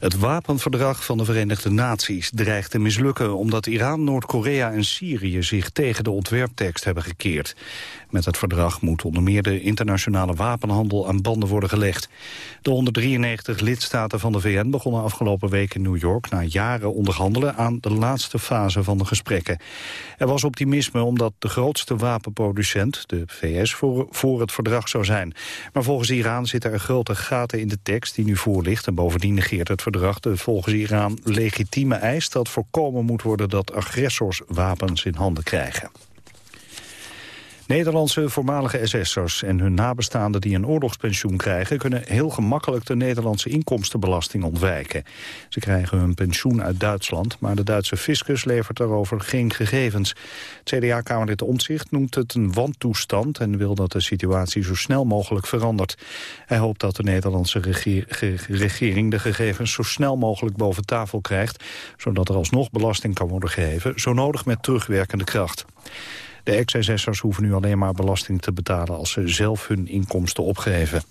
Het wapenverdrag van de Verenigde Naties dreigt te mislukken... omdat Iran, Noord-Korea en Syrië zich tegen de ontwerptekst hebben gekeerd. Met het verdrag moet onder meer de internationale wapenhandel aan banden worden gelegd. De 193 lidstaten van de VN begonnen afgelopen week in New York... na jaren onderhandelen aan de laatste fase van de gesprekken. Er was optimisme omdat de grootste wapenproducent, de VS, voor, voor het verdrag zou zijn. Maar volgens Iran zitten er grote gaten in de tekst die nu voor ligt... en bovendien negeert het verdrag de volgens Iran legitieme eis... dat voorkomen moet worden dat agressors wapens in handen krijgen. Nederlandse voormalige SS'ers en hun nabestaanden die een oorlogspensioen krijgen... kunnen heel gemakkelijk de Nederlandse inkomstenbelasting ontwijken. Ze krijgen hun pensioen uit Duitsland, maar de Duitse fiscus levert daarover geen gegevens. CDA-kamerlid Omtzigt noemt het een wantoestand... en wil dat de situatie zo snel mogelijk verandert. Hij hoopt dat de Nederlandse regering de gegevens zo snel mogelijk boven tafel krijgt... zodat er alsnog belasting kan worden geheven, zo nodig met terugwerkende kracht. De ex-SS'ers hoeven nu alleen maar belasting te betalen als ze zelf hun inkomsten opgeven.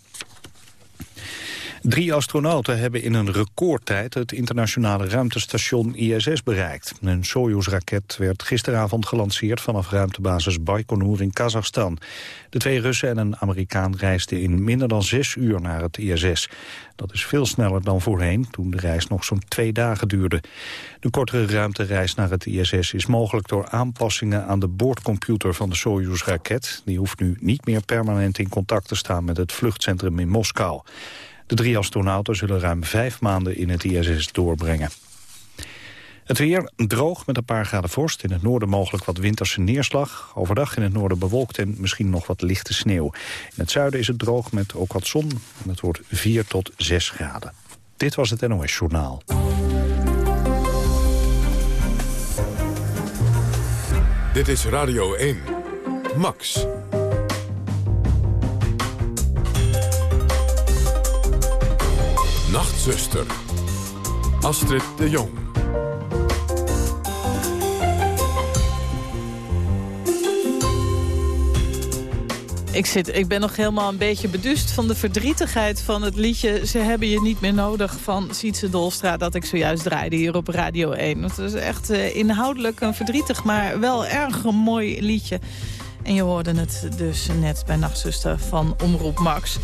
Drie astronauten hebben in een recordtijd het internationale ruimtestation ISS bereikt. Een Soyuz-raket werd gisteravond gelanceerd vanaf ruimtebasis Baikonur in Kazachstan. De twee Russen en een Amerikaan reisden in minder dan zes uur naar het ISS. Dat is veel sneller dan voorheen, toen de reis nog zo'n twee dagen duurde. De kortere ruimtereis naar het ISS is mogelijk door aanpassingen aan de boordcomputer van de Soyuz-raket. Die hoeft nu niet meer permanent in contact te staan met het vluchtcentrum in Moskou. De drie astronauten zullen ruim vijf maanden in het ISS doorbrengen. Het weer droog met een paar graden vorst. In het noorden mogelijk wat winterse neerslag. Overdag in het noorden bewolkt en misschien nog wat lichte sneeuw. In het zuiden is het droog met ook wat zon. En het wordt 4 tot 6 graden. Dit was het NOS Journaal. Dit is Radio 1. Max. Nachtzuster. Astrid de Jong. Ik, zit, ik ben nog helemaal een beetje beduust van de verdrietigheid van het liedje... Ze hebben je niet meer nodig van Sietse Dolstra... dat ik zojuist draaide hier op Radio 1. Het is echt uh, inhoudelijk een verdrietig, maar wel erg mooi liedje. En je hoorde het dus net bij Nachtzuster van Omroep Max...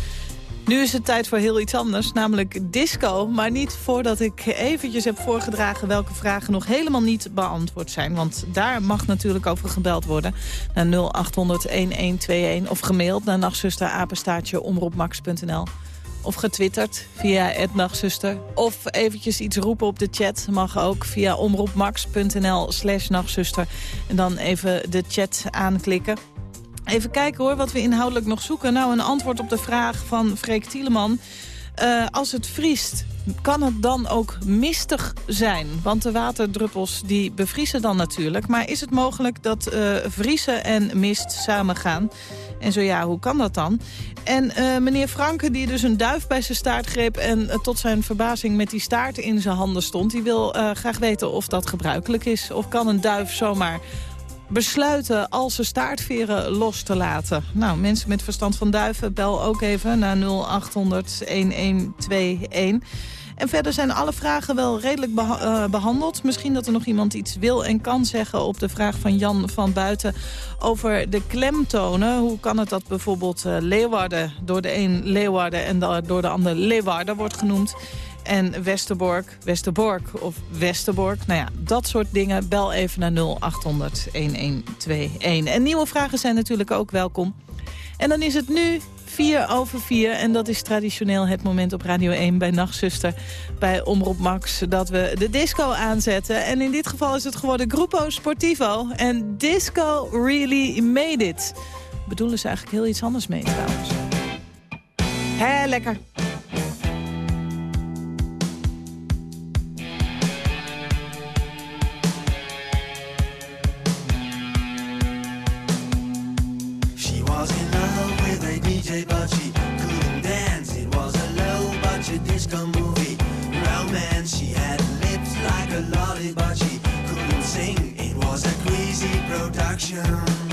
Nu is het tijd voor heel iets anders, namelijk disco. Maar niet voordat ik eventjes heb voorgedragen welke vragen nog helemaal niet beantwoord zijn. Want daar mag natuurlijk over gebeld worden naar 0800-1121 of gemaild naar nachtzusterapenstaatje omroepmax.nl. Of getwitterd via het nachtzuster. Of eventjes iets roepen op de chat. Mag ook via omroepmax.nl slash. En dan even de chat aanklikken. Even kijken hoor, wat we inhoudelijk nog zoeken. Nou, een antwoord op de vraag van Freek Tieleman. Uh, als het vriest, kan het dan ook mistig zijn? Want de waterdruppels die bevriezen dan natuurlijk. Maar is het mogelijk dat uh, vriezen en mist samengaan? En zo ja, hoe kan dat dan? En uh, meneer Franke, die dus een duif bij zijn staart greep... en tot zijn verbazing met die staart in zijn handen stond... die wil graag weten of dat gebruikelijk is. Of kan een duif zomaar besluiten al zijn staartveren los te laten. Nou, mensen met verstand van duiven, bel ook even naar 0800 1121. En verder zijn alle vragen wel redelijk eh, behandeld. Misschien dat er nog iemand iets wil en kan zeggen op de vraag van Jan van Buiten over de klemtonen. Hoe kan het dat bijvoorbeeld uh, Leeuwarden door de een Leeuwarden en door de ander Leeuwarden wordt genoemd? En Westerbork, Westerbork of Westerbork. Nou ja, dat soort dingen. Bel even naar 0800 1121. En nieuwe vragen zijn natuurlijk ook welkom. En dan is het nu 4 over 4. En dat is traditioneel het moment op Radio 1 bij Nachtzuster. Bij Omroep Max dat we de disco aanzetten. En in dit geval is het geworden Gruppo Sportivo. En disco really made it. Bedoelen ze eigenlijk heel iets anders mee trouwens. Hé, lekker. but she couldn't sing. It was a crazy production.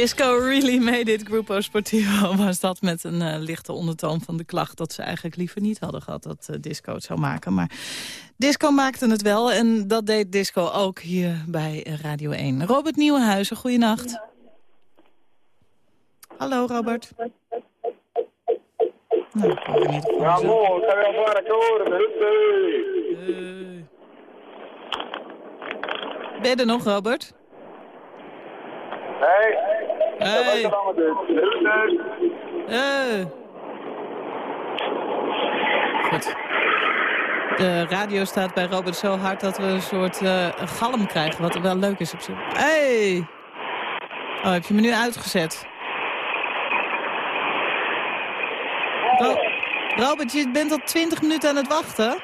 Disco Really Made It, Grupo Sportivo, was dat met een eh, lichte ondertoon van de klacht... dat ze eigenlijk liever niet hadden gehad dat eh, disco het zou maken. Maar disco maakte het wel en dat deed disco ook hier bij eh, Radio 1. Robert Nieuwenhuizen, goeienacht. Hallo Robert. Nou, ik hoor. Kan je horen. Ben je er nog, Robert? Hey. Hey. Goed. De radio staat bij Robert zo hard dat we een soort eh, galm krijgen, wat wel leuk is op zich. Hey! Oh, heb je me nu uitgezet? Ro- Robert, je bent al twintig minuten aan het wachten.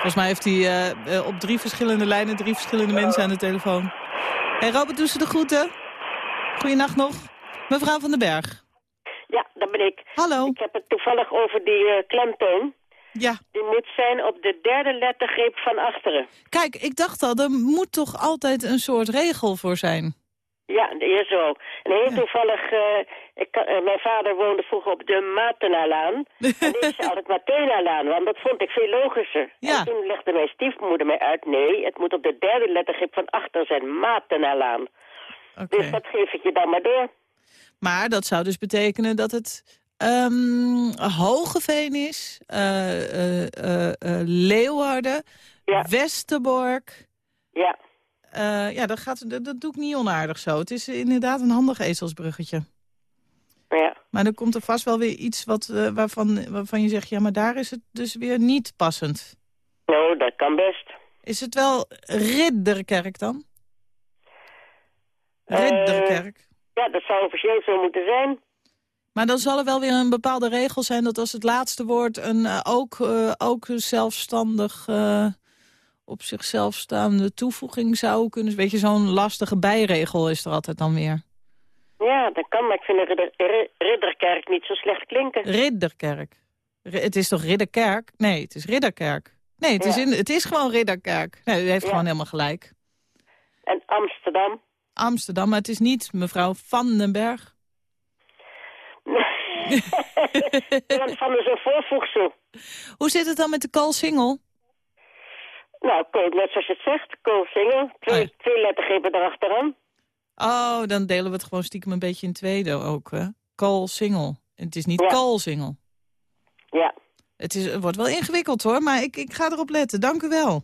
Volgens mij heeft hij eh, eh, op drie verschillende lijnen drie verschillende mensen aan de telefoon. hey Robert, doe ze de groeten. Goeienacht nog. Mevrouw van den Berg. Ja, dat ben ik. Hallo. Ik heb het toevallig over die eh, klemtoon. Ja. Die moet zijn op de derde lettergreep van achteren. Kijk, ik dacht al, er moet toch altijd een soort regel voor zijn? Ja, hier zo. En heel toevallig, eh, ik, eh, mijn vader woonde vroeger op de Matenalaan. en ik zei altijd Matenalaan, want dat vond ik veel logischer. Ja. En toen legde mijn stiefmoeder mij uit, nee, het moet op de derde lettergrip van achter zijn, Matenalaan. Oké. Dus dat geef ik je dan maar door. Maar dat zou dus betekenen dat het ehm Hogeveen is, eh, Leeuwarden, Ja. Westerbork. Ja. Eh, ja, dat, gaat, dat, dat doe ik niet onaardig zo. Het is inderdaad een handig ezelsbruggetje. Ja. Maar dan komt er vast wel weer iets wat, eh, waarvan, waarvan je zegt... ja, maar daar is het dus weer niet passend. Nou, dat kan best. Is het wel Ridderkerk dan? Eh, Ridderkerk. Ja, dat zou officieel zo moeten zijn. Maar dan zal er wel weer een bepaalde regel zijn... dat als het laatste woord een ook, ook zelfstandig... op zichzelf staande toevoeging zou kunnen... Weet je, zo'n lastige bijregel is er altijd dan weer. Ja, dat kan, maar ik vind de ridder, ri- Ridderkerk niet zo slecht klinken. Ridderkerk. Ri- het is toch Ridderkerk? Nee, het is Ridderkerk. Nee, het, is, in, het is gewoon Ridderkerk. Nee, u heeft Ja. gewoon helemaal gelijk. En Amsterdam. Amsterdam, maar het is niet mevrouw Van den Berg. Want van de zo'n voorvoegsel. Hoe zit het dan met de koolsingel? Nou, Kool, net zoals je het zegt, Koolsingel. Twee, Oh ja. twee lettergrepen erachteraan. Oh, dan delen we het gewoon stiekem een beetje in tweede ook, hè? Koolsingel. Het is niet Ja. koolsingel. Ja. Het, is, het wordt wel ingewikkeld, hoor, maar ik, ik ga erop letten. Dank u wel.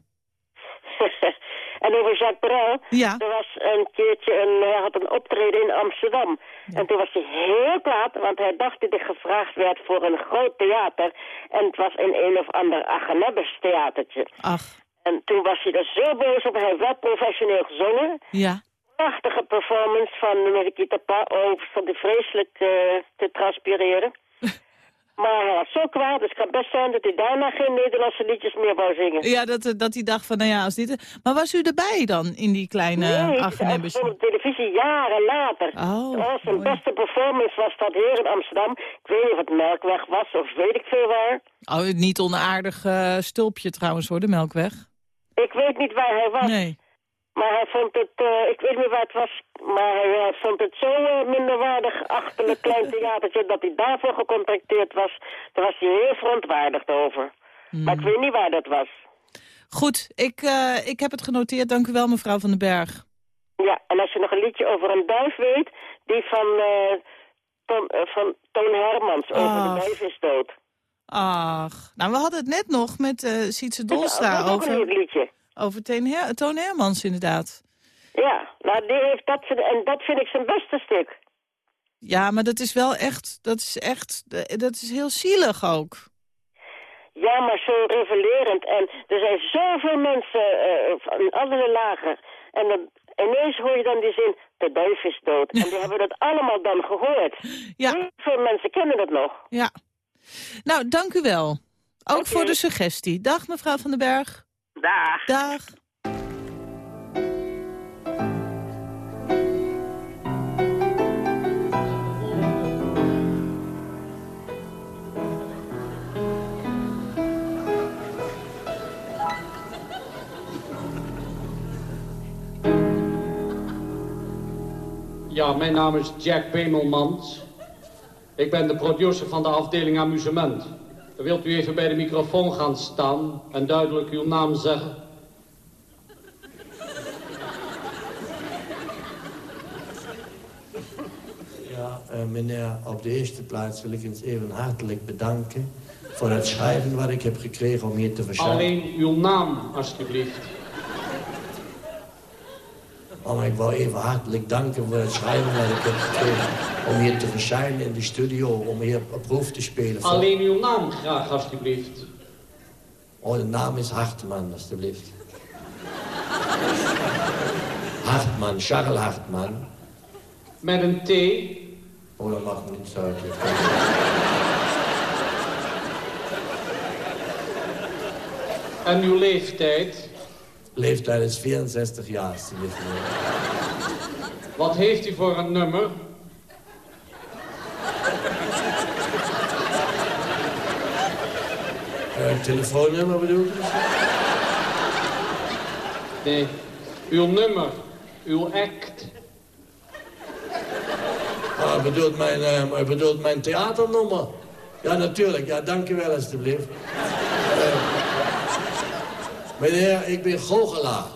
en over Jacques Brel. Ja, Er was een keertje een, hij had een optreden in Amsterdam. En toen was hij heel kwaad, want hij dacht dat hij gevraagd werd voor een groot theater. En het was in een of ander Agenebbes theatertje. ach, En toen was hij er zo boos op. Hij heeft wel professioneel gezongen. ja. Prachtige performance van Nikita Pa. Oh, stond hij vreselijk eh, te transpireren. maar hij was zo kwaad, dus het kan best zijn dat hij daarna geen Nederlandse liedjes meer wou zingen. Ja, dat, eh, dat hij dacht van, nou ja, als dit... Maar was u erbij dan, in die kleine Nee, uitgezonden op televisie jaren later. Oh, Oh, zijn beste performance was dat hier in Amsterdam. Ik weet niet of het Melkweg was of weet ik veel waar. Oh, niet onaardig eh, stulpje trouwens, hoor, de Melkweg. Ik weet niet waar hij was. Nee. Maar hij vond het, eh, ik weet niet waar het was, maar hij, hij vond het zo eh, minderwaardig achterlijk klein theatertje dat hij daarvoor gecontracteerd was. Daar was hij heel verontwaardigd over. Maar ik weet niet waar dat was. Goed, ik, eh, ik heb het genoteerd. Dank u wel, mevrouw Van den Berg. Ja, en als je nog een liedje over een duif weet, die van, eh Ton, eh, van Toon Hermans over de duif is dood. Ach, nou, we hadden het net nog met eh Sietse Dolstra een over, liedje. over Her Toon Hermans, inderdaad. Ja, nou die heeft dat, en dat vind ik zijn beste stuk. Ja, maar dat is wel echt, dat is echt, dat is heel zielig ook. Ja, maar zo revelerend. En er zijn zoveel mensen eh, van alle lagen. En dan ineens hoor je dan die zin, de duif is dood. En die hebben dat allemaal dan gehoord. Ja. Heel veel mensen kennen dat nog. Ja. Nou, dank u wel. Ook voor de suggestie. Dag, mevrouw Van den Berg. Dag. Dag. Ja, mijn naam is Jack Pemelmans. Ik ben de producer van de afdeling amusement. Wilt u even bij de microfoon gaan staan en duidelijk uw naam zeggen? Ja, eh, meneer, op de eerste plaats wil ik eens even hartelijk bedanken... voor het schrijven wat ik heb gekregen om hier te verschijnen. Alleen uw naam, alstublieft. Maar ik wil even hartelijk danken voor het schrijven wat ik heb gekregen... om hier te verschijnen in de studio, om hier op proef te spelen. Voor- Alleen uw naam graag, alstublieft. Oh, de naam is Hartman, alstublieft. Hartman, Charles Hartman. Met een T. Oh, dat mag niet zo. En uw leeftijd. Leeftijd is 64 jaar. Wat heeft u voor een nummer? Eh, telefoonnummer bedoel je? Nee. Uw nummer. Uw act. Ah, bedoelt mijn, eh, bedoelt mijn theaternummer? Ja, natuurlijk. Ja, dank u wel, alstublieft. Eh, meneer, ik ben goochelaar.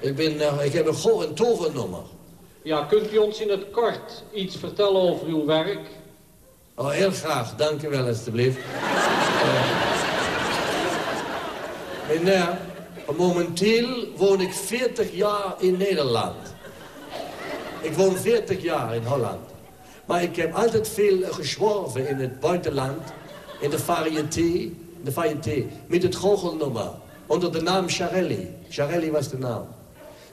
Ik, ben, eh, ik heb een, go een tovernummer. Ja, kunt u ons in het kort iets vertellen over uw werk? Oh, heel graag. Dank u wel, alstublieft. Eh, meneer, momenteel woon ik 40 jaar in Nederland. Ik woon 40 jaar in Holland. Maar ik heb altijd veel gezworven in het buitenland. In de variété, de variété met het goochelnummer. Onder de naam Charelli. Charelli was de naam.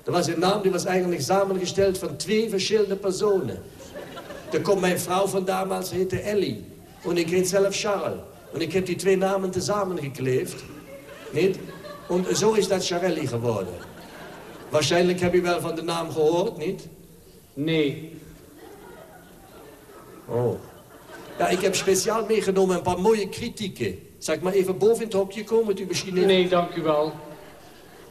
Dat was een naam die was eigenlijk samengesteld van twee verschillende personen. Daar komt mijn vrouw van damals, heette Ellie. En ik heet zelf Charles. En ik heb die twee namen tezamen gekleefd. Niet? En zo is dat Charelli geworden. Waarschijnlijk heb je wel van de naam gehoord, niet? Nee. Oh. Ja, ik heb speciaal meegenomen een paar mooie kritieken. Zal ik maar even boven in het hokje komen? Dat u misschien. Nee, dank u wel.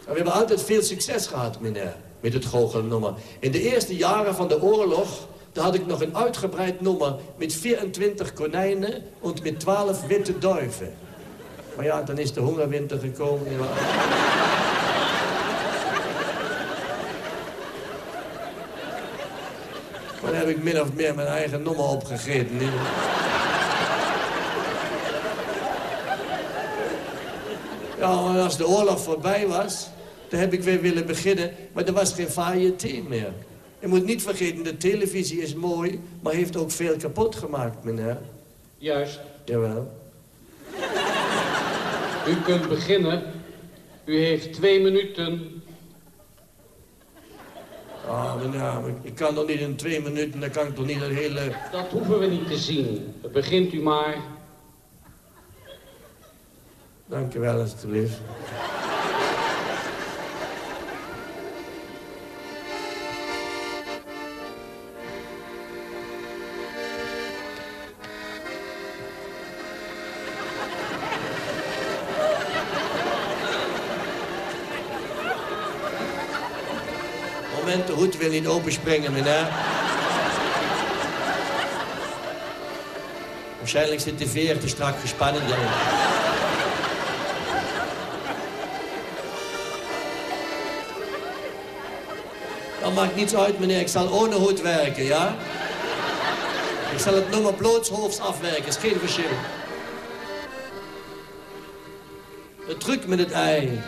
We hebben altijd veel succes gehad, meneer, met het goochelnummer. In de eerste jaren van de oorlog daar had ik nog een uitgebreid nummer met 24 konijnen en met 12 witte duiven. Maar ja, dan is de hongerwinter gekomen. Maar dan heb ik min of meer mijn eigen nummer opgegeten. Ja, en als de oorlog voorbij was, dan heb ik weer willen beginnen. Maar er was geen variété meer. Je moet niet vergeten, de televisie is mooi, maar heeft ook veel kapot gemaakt, meneer. Juist. Jawel. U kunt beginnen. U heeft twee minuten. Ah, meneer, ik kan toch niet in twee minuten, dan kan ik toch niet het hele... Dat hoeven we niet te zien. Begint u maar. Dank u wel, alstublieft. Moment, de hoed wil niet openspringen, meneer. Waarschijnlijk zit de veer te strak gespannen. Dan. Maakt niets uit, meneer. Ik zal ohne hoed werken, ja? Ik zal het nummer blootshoofds afwerken, is geen verschil. Het truc met het ei.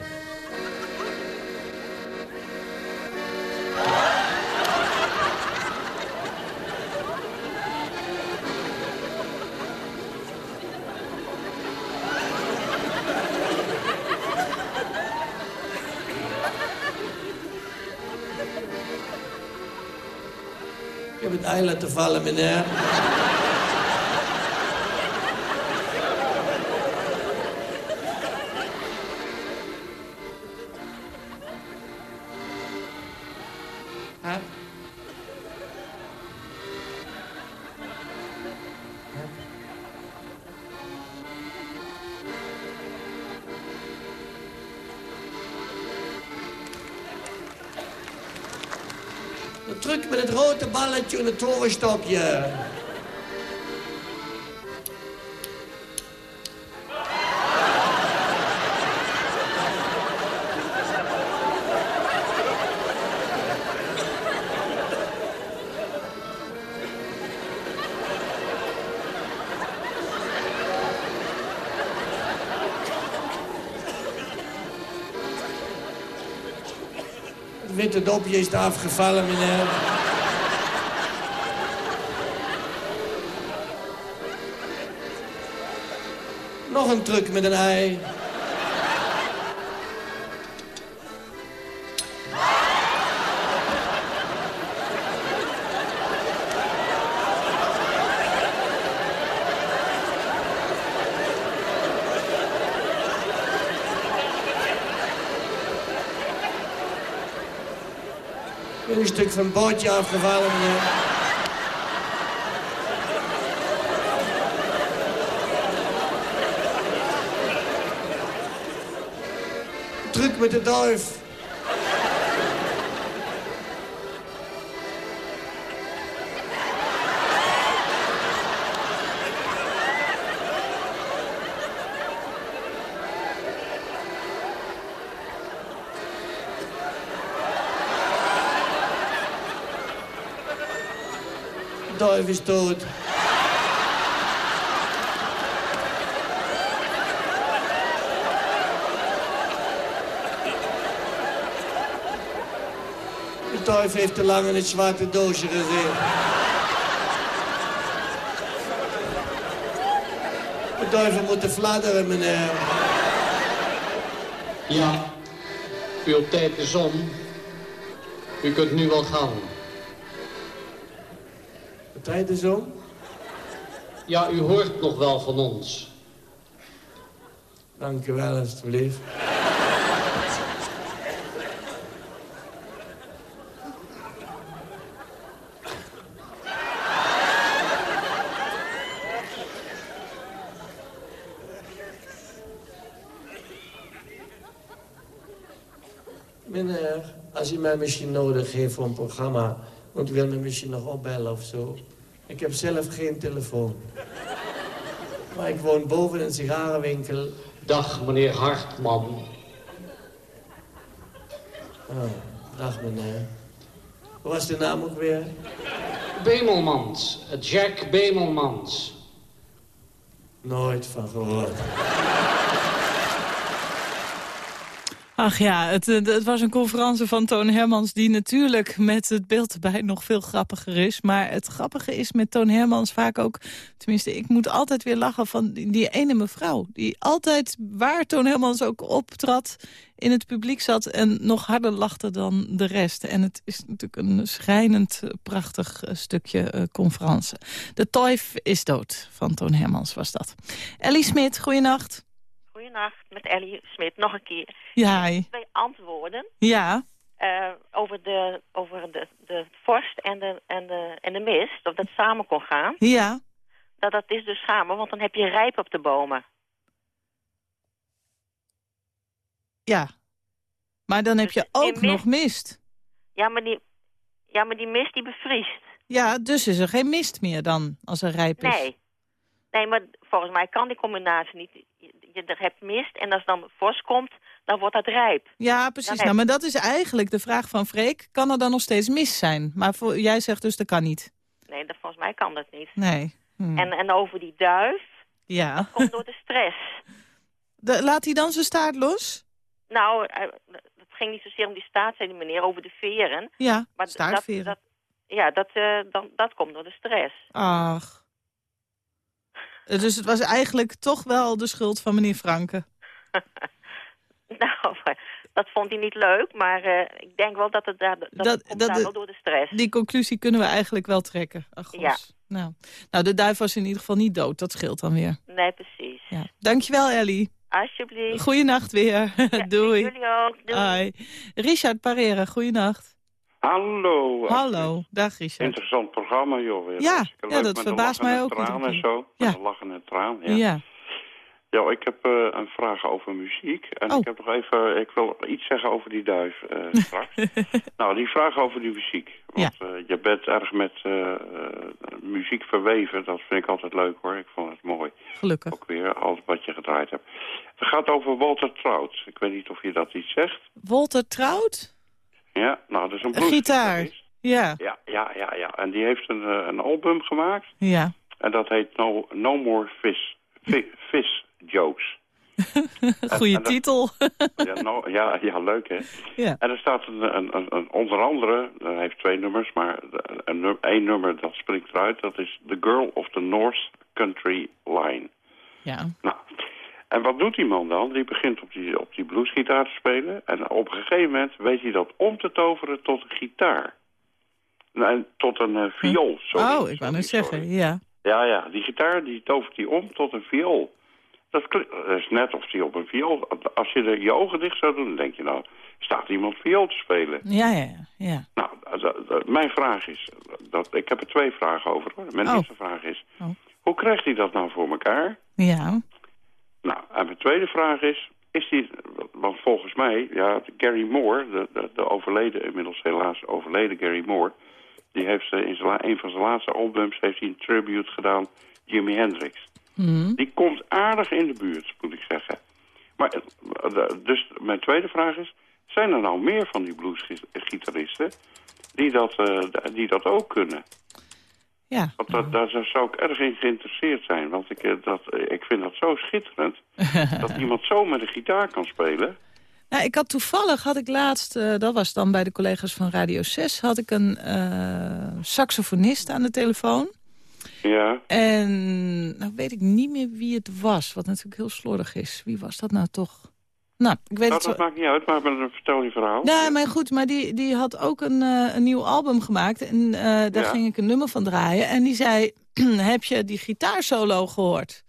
Laten vallen, meneer. Rode balletje en het torenstokje. Witte dopje is er afgevallen, meneer. Nog een truc met een ei. Een stuk van bootje afgevallen, meneer. Druk met de duif. Duif is dood. Duif heeft te lang in het zwarte doosje gezeten. De duiven moeten fladderen, meneer. Ja, uw tijd is om. U kunt nu wel gaan. De tijd is om. Ja, u hoort nog wel van ons. Dank u wel, alstublieft. Meneer, als u mij misschien nodig heeft voor een programma... want u wil me misschien nog opbellen of zo. Ik heb zelf geen telefoon. Maar ik woon boven een sigarenwinkel. Dag, meneer Hartman. Oh, dag meneer. Hoe was de naam ook weer? Bemelmans. Jack Bemelmans. Nooit van gehoord. Ach ja, het, het was een conferentie van Toon Hermans... die natuurlijk met het beeld erbij nog veel grappiger is. Maar het grappige is met Toon Hermans vaak ook... tenminste, ik moet altijd weer lachen van die, ene mevrouw... die altijd, waar Toon Hermans ook optrad... in het publiek zat en nog harder lachte dan de rest. En het is natuurlijk een schrijnend prachtig eh, stukje uh, conferentie. De Toif is dood van Toon Hermans was dat. Ellie Smit, goeienacht. Met Ellie Smit. Nog een keer. Ja. Twee antwoorden ja. eh, over, de, over de, de vorst en de, en, de, en de mist. Of dat samen kon gaan. Ja. Dat, dat is dus samen, want dan heb je rijp op de bomen. Ja. Maar dan heb je Dus in ook nog mist. Ja, maar die, ja, maar die mist die bevriest. Ja, dus is er geen mist meer dan, als er rijp is. Nee. Nee, maar volgens mij kan die combinatie niet. Je, er hebt mist en als dan vorst komt, dan wordt dat rijp. Ja, precies. Dan Nou, maar dat is eigenlijk de vraag van Freek. Kan er dan nog steeds mist zijn? Maar voor, jij zegt dus dat kan niet. Nee, dat, volgens mij kan dat niet. Nee. Hm. En, en over die duif, Ja. komt door de stress. De- laat hij dan zijn staart los? Nou, eh, het ging niet zozeer om die staat, zei die meneer, over de veren. Ja, Maar staartveren. Dat, dat, ja, dat, eh, dan, dat komt door de stress. Ach. Dus het was eigenlijk toch wel de schuld van meneer Franke. Nou, dat vond hij niet leuk, maar eh, ik denk wel dat het daar, dat, Dat- het komt dat daar de- wel door de stress. Die conclusie kunnen we eigenlijk wel trekken. Ach. Ja. Nou. nou, de duif was in ieder geval niet dood. Dat scheelt dan weer. Nee, precies. Ja. Dankjewel, Ellie. Alsjeblieft. Goeienacht weer. Doei. Jullie ook. Doei. Hoi. Richard Parera, goeienacht. Hallo. Hallo, dag Richard. Interessant programma, joh. Weer. Ja, ja, dat met verbaast mij ook traan iedere en zo. Ja. Met een lach en traan, ja. Ja. Ja, ik heb eh, een vraag over muziek. En Oh. ik heb nog even, ik wil iets zeggen over die duif eh, straks. nou, die vraag over die muziek. Want eh, je bent erg met eh, eh, muziek verweven. Dat vind ik altijd leuk hoor. Ik vond het mooi. Gelukkig. Ook weer, alles wat je gedraaid hebt. Het gaat over Walter Trout. Ik weet niet of je dat iets zegt. Walter Trout? Ja, nou, dat is een bluesgitarist. gitaar. Ja. Ja, ja, ja, ja. En die heeft een, eh, een album gemaakt. Ja. En dat heet No, no More Fish, Fi- Fish Jokes. Goeie en titel. Ja, no- ja, ja, leuk hè. Ja. En er staat een, een, een, onder andere, hij heeft twee nummers, maar een, één nummer dat springt eruit. Dat is The Girl of the North Country Line. Ja. Nou, en wat doet die man dan? Die begint op die, op die bluesgitaar te spelen. En op een gegeven moment weet hij dat om te toveren tot een gitaar. Nee, tot een eh, viool. Sorry, oh, ik wou net zeggen, ja. Ja, ja, die gitaar die tovert hij om tot een viool. Dat, dat is net of hij op een viool... Als je er je ogen dicht zou doen, dan denk je nou... staat iemand viool te spelen? Ja, ja, ja. Nou, dat- mijn vraag is... Dat, ik heb er twee vragen over. Hoor. Mijn Oh. eerste vraag is... Oh. Hoe krijgt hij dat nou voor elkaar? Ja. Nou, en mijn tweede vraag is... Is die, want volgens mij, ja, Gary Moore, de, de, de overleden, inmiddels helaas overleden Gary Moore... die heeft in zijn, een van zijn laatste albums heeft hij een tribute gedaan, Jimi Hendrix. Hm. Die komt aardig in de buurt, moet ik zeggen. Maar, eh, dus mijn tweede vraag is... zijn er nou meer van die bluesgitaristen die dat, eh, die dat ook kunnen? Ja. Want dat, daar zou ik erg in geïnteresseerd zijn. Want ik, eh, dat, eh, ik vind dat zo schitterend. dat iemand zo met een gitaar kan spelen. Nou, ik had toevallig, had ik laatst, eh, dat was dan bij de collega's van Radio 6... had ik een saxofonist aan de telefoon. Ja, En nou weet ik niet meer wie het was, wat natuurlijk heel slordig is. Wie was dat nou toch? Nou, ik weet nou, dat maakt niet uit, maar vertel je verhaal. Nee, maar goed, maar die, die had ook een, eh, een nieuw album gemaakt. En eh, daar Ja. ging ik een nummer van draaien. En die zei, heb je die gitaarsolo gehoord?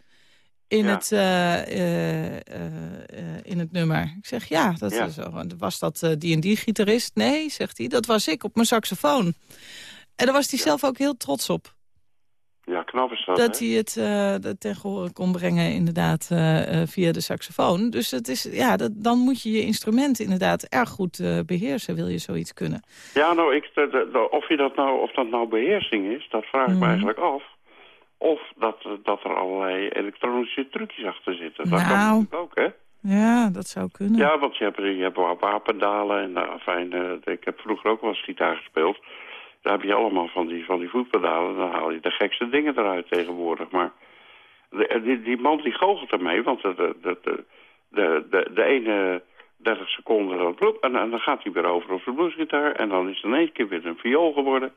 In, Ja. het, eh, in het nummer. Ik zeg, ja, dat Ja. is Was dat die en die gitarist? Nee, zegt hij, dat was ik op mijn saxofoon. En daar was hij zelf ook heel trots op. Ja, knap is dat, Dat hè? hij het dat ten gehore kon brengen inderdaad eh, eh, via de saxofoon. Dus het is, ja, dat, dan moet je je instrument inderdaad erg goed eh, beheersen, wil je zoiets kunnen. Ja, nou, ik, de- de- de- of, je dat nou, of dat nou beheersing is, dat vraag ik Mhm. me eigenlijk af. Of dat, dat er allerlei elektronische trucjes achter zitten. Dat kan Nou. natuurlijk ook, hè? Ja, dat zou kunnen. Ja, want je hebt, je hebt wa- wapendalen en fijn, ik heb vroeger ook wel eens gitaar gespeeld. Daar heb je allemaal van die, van die voetpedalen. Dan haal je de gekste dingen eruit tegenwoordig. Maar de, die, die man die goochelt ermee, want de, de, de, de, de, ene 30 seconden dan, bloep, en, en dan gaat hij weer over op de bluesgitaar. En dan is het in één keer weer een viool geworden.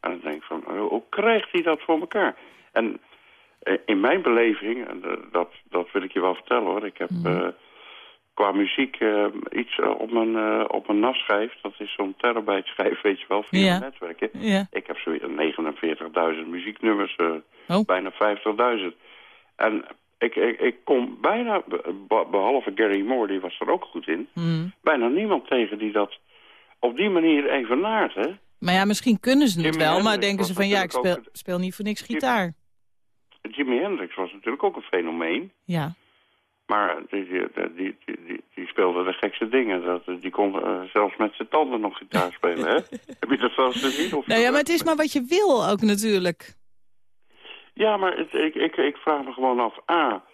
En dan denk ik van, oh, hoe krijgt hij dat voor elkaar? En eh, in mijn beleving, en eh, dat, dat wil ik je wel vertellen hoor. Ik heb eh, qua muziek eh, iets eh, op mijn, eh, op mijn NAS-schijf. Dat is zo'n terabyte schijf, weet je wel, via Ja. netwerken. Ja. Ik heb zoiets 49.000 muzieknummers, Oh. bijna 50.000. En ik, ik, ik kom bijna, be- behalve Gary Moore, die was er ook goed in... Hmm. bijna niemand tegen die dat op die manier evenaart, hè? Maar ja, misschien kunnen ze het wel, maar denken ze van ja, ik speel, speel niet voor niks gitaar. Jimi Hendrix was natuurlijk ook een fenomeen. Ja. Maar die, die, die, die, speelde de gekste dingen. Dat, die kon eh, zelfs met zijn tanden nog gitaar spelen, hè? Heb je dat eens gezien? Of Nou ja, maar het is maar wat je wil ook natuurlijk. Ja, maar ik, ik, ik vraag me gewoon af. A,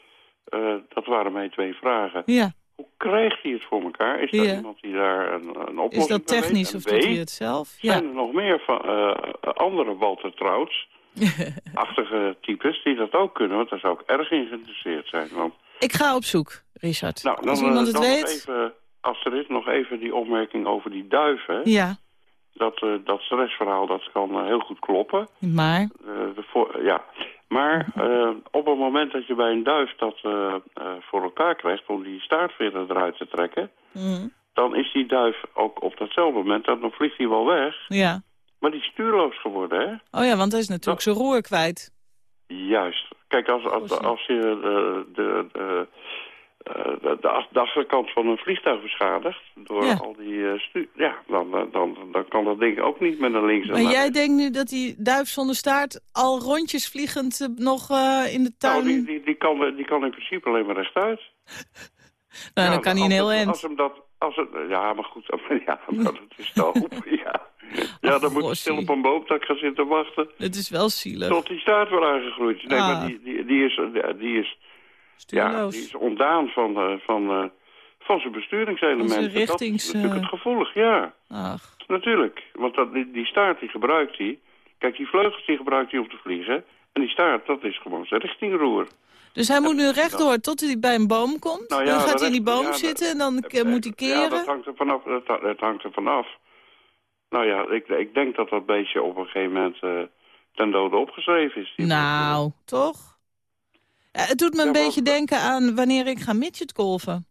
eh, dat waren mijn twee vragen. Ja. Hoe krijgt hij het voor elkaar? Is er iemand die daar een, een oplossing Is dat technisch of doet hij het zelf? Zijn Ja. er nog meer van eh, andere Walter Trouts-achtige types die dat ook kunnen? Want daar zou ik erg in geïnteresseerd zijn. Want, Ik ga op zoek, Richard. nou, dan, Als eh, iemand het dan nog weet. even, Astrid, nog even die opmerking over die duiven. Ja, Dat, eh, dat stressverhaal, dat kan eh, heel goed kloppen. maar... Eh, de voor- ja. Maar eh, op het moment dat je bij een duif dat eh, eh, voor elkaar krijgt om die staartveren eruit te trekken, Mm, dan is die duif ook op datzelfde moment, dan vliegt hij wel weg, ja. maar die is stuurloos geworden, hè? Oh ja, want hij is natuurlijk zijn roer kwijt. Juist. Kijk, als, als, als je eh, de, de, eh, de, de, ach- de achterkant van een vliegtuig beschadigt door Ja. al die uh, stu ja, dan, dan, dan, kan dat ding ook niet met een links en Maar jij denkt nu dat die duif zonder staart al rondjes vliegend eh, nog eh, in de tuin... Nou, die, die, die, kan, die kan in principe alleen maar rechtuit. nou, Ja, dan kan hij een heel eind. Als hem dat, als het, ja, maar goed, ja, maar dat is hopen, ja. Ja, dan moet je stil op een boomtak gaan zitten wachten Het is wel zielig. tot die staart weer aangegroeid. Nee, Ah. maar die, die, die is, die is, ja, die is ontdaan van, eh, van, eh, van zijn besturingselementen. Van zijn richtings, Dat is natuurlijk eh, het gevoelig, ja. Ach, Natuurlijk, want dat, die, die staart die gebruikt hij. Kijk, die vleugels die gebruikt hij om te vliegen. En die staart, dat is gewoon zijn richtingroer. Dus hij moet nu rechtdoor tot hij bij een boom komt. Nou ja, dan gaat hij in die boom ja, zitten en dan eh, moet hij Ja, dat keren. hangt er vanaf. Dat, ha- dat hangt er vanaf. Nou ja, ik, ik denk dat dat beestje op een gegeven moment eh, ten dode opgeschreven is. Nou, toch? Ja, het doet me een Ja, beetje denken aan wanneer ik ga midgetgolven.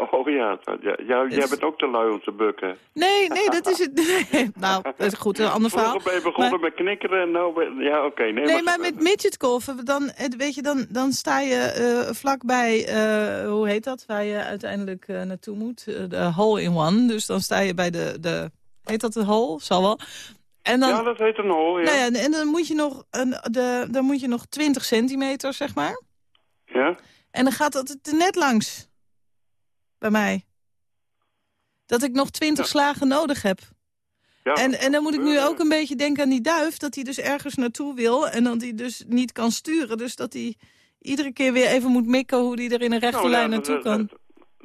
Oh ja, ja, ja jij bent ook te lui om te bukken. Nee, nee, dat is het. Nee, nou, dat is goed, een ander verhaal. Vroeger ben je begonnen Maar- met knikkeren en nou ben Ja, oké. nee, Nee, maar met midgetgolven, dan, het- weet je, dan, dan sta je eh, vlakbij, eh, hoe heet dat, waar je uiteindelijk eh, naartoe moet? De hole-in-one. Dus dan sta je bij de, de, heet dat de hole? Zal wel. En dan, Ja, dat heet een hol, ja. nou ja, en dan moet je nog, een, de, dan moet je nog 20 centimeter, zeg maar. ja? En dan gaat dat er net langs. Bij mij. Dat ik nog 20 Ja. slagen nodig heb. ja. En, en dan moet ik nu ook een beetje denken aan die duif... dat hij dus ergens naartoe wil en dat hij dus niet kan sturen. Dus dat hij iedere keer weer even moet mikken... hoe hij er in een rechte nou, lijn naartoe dat- kan.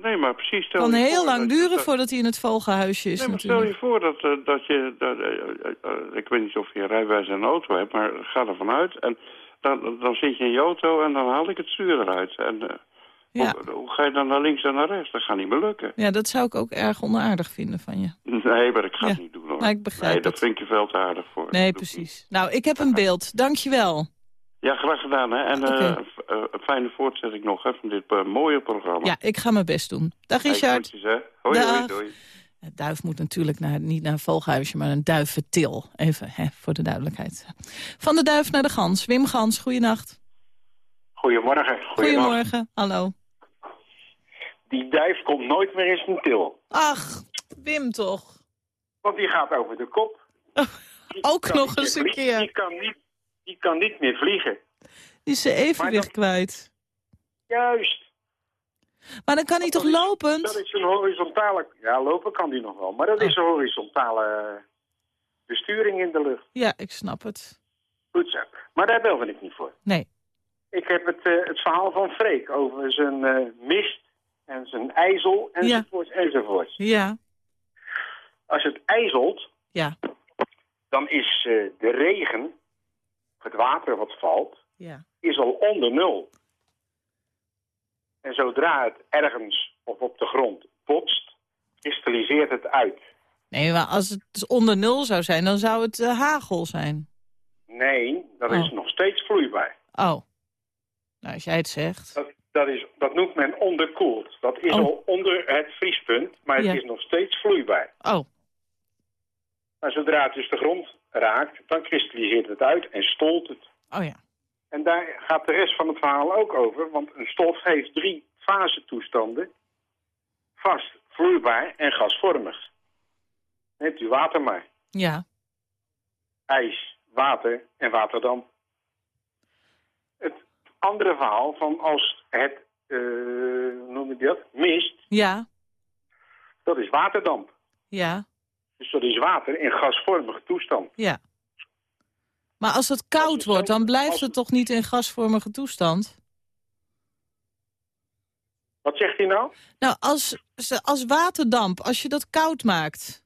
Nee, maar precies. Stel kan heel lang dat- duren dat- voordat hij in het vogelhuisje is Nee, maar stel je voor dat, eh, dat je... Dat, eh, eh, ik weet niet of je een rijbewijs en een auto hebt, maar ga ervan uit. En dan, dan zit je in je auto en dan haal ik het stuur eruit. En Ja. hoe, hoe ga je dan naar links en naar rechts? Dat gaat niet meer lukken. ja, dat zou ik ook erg onaardig vinden van je. Nee, maar ik ga het niet doen hoor. maar ik begrijp nee, dat vind je veel te aardig voor. Nee, precies. Nou, ik heb een beeld. Dankjewel. Ja, graag gedaan. Hè? En f- eh, een fijne voortzetting nog hè, van dit eh, mooie programma. Ja, ik ga mijn best doen. Dag Hey, Richard. groetjes, hè. Hoi, Dag. hoi, doei. Duif moet natuurlijk naar, niet naar een vogelhuisje, maar een duiventil. Even hè, voor de duidelijkheid. Van de duif naar de gans. Wim Gans, goeienacht. Goedemorgen. Goedemorgen. Hallo. Die duif komt nooit meer in zijn til. Ach, Wim toch. Want die gaat over de kop. Die Ook nog eens een keer. Die kan, niet, die kan niet meer vliegen. Die is zijn evenwicht dat- kwijt. Juist. Maar dan kan hij toch is- lopend? Dat is een horizontale... Ja, lopen kan die nog wel. Maar dat Oh. is een horizontale besturing in de lucht. Ja, ik snap het. Goed zo. Maar daar belde ik niet voor. Nee. Ik heb het, eh, het verhaal van Freek over zijn eh, mist en zijn ijzel enzovoort enzovoort. Ja. Als het ijzelt, Ja. dan is eh, de regen, het water wat valt, Ja. is al onder nul. En zodra het ergens of op de grond botst, kristalliseert het uit. Nee, maar als het dus onder nul zou zijn, dan zou het hagel zijn. Nee, dat Oh. is nog steeds vloeibaar. Oh. Nou, als jij het zegt. Dat, dat, is, dat noemt men onderkoeld. Dat is Oh. al onder het vriespunt, maar het is nog steeds vloeibaar. Oh. Maar zodra het dus de grond raakt, dan kristalliseert het uit en stolt het. Oh ja. En daar gaat de rest van het verhaal ook over, want een stof heeft drie fasetoestanden. Vast, vloeibaar en gasvormig. Neemt u water maar. Ja. ijs, water en waterdamp. Het andere verhaal van als het, eh, noem je dat, mist, Ja. dat is waterdamp. Ja. Dus dat is water in gasvormige toestand. Ja. Maar als het koud wordt, dan blijft het toch niet in gasvormige toestand? Wat zegt hij nou? Nou, als, als waterdamp, als je dat koud maakt,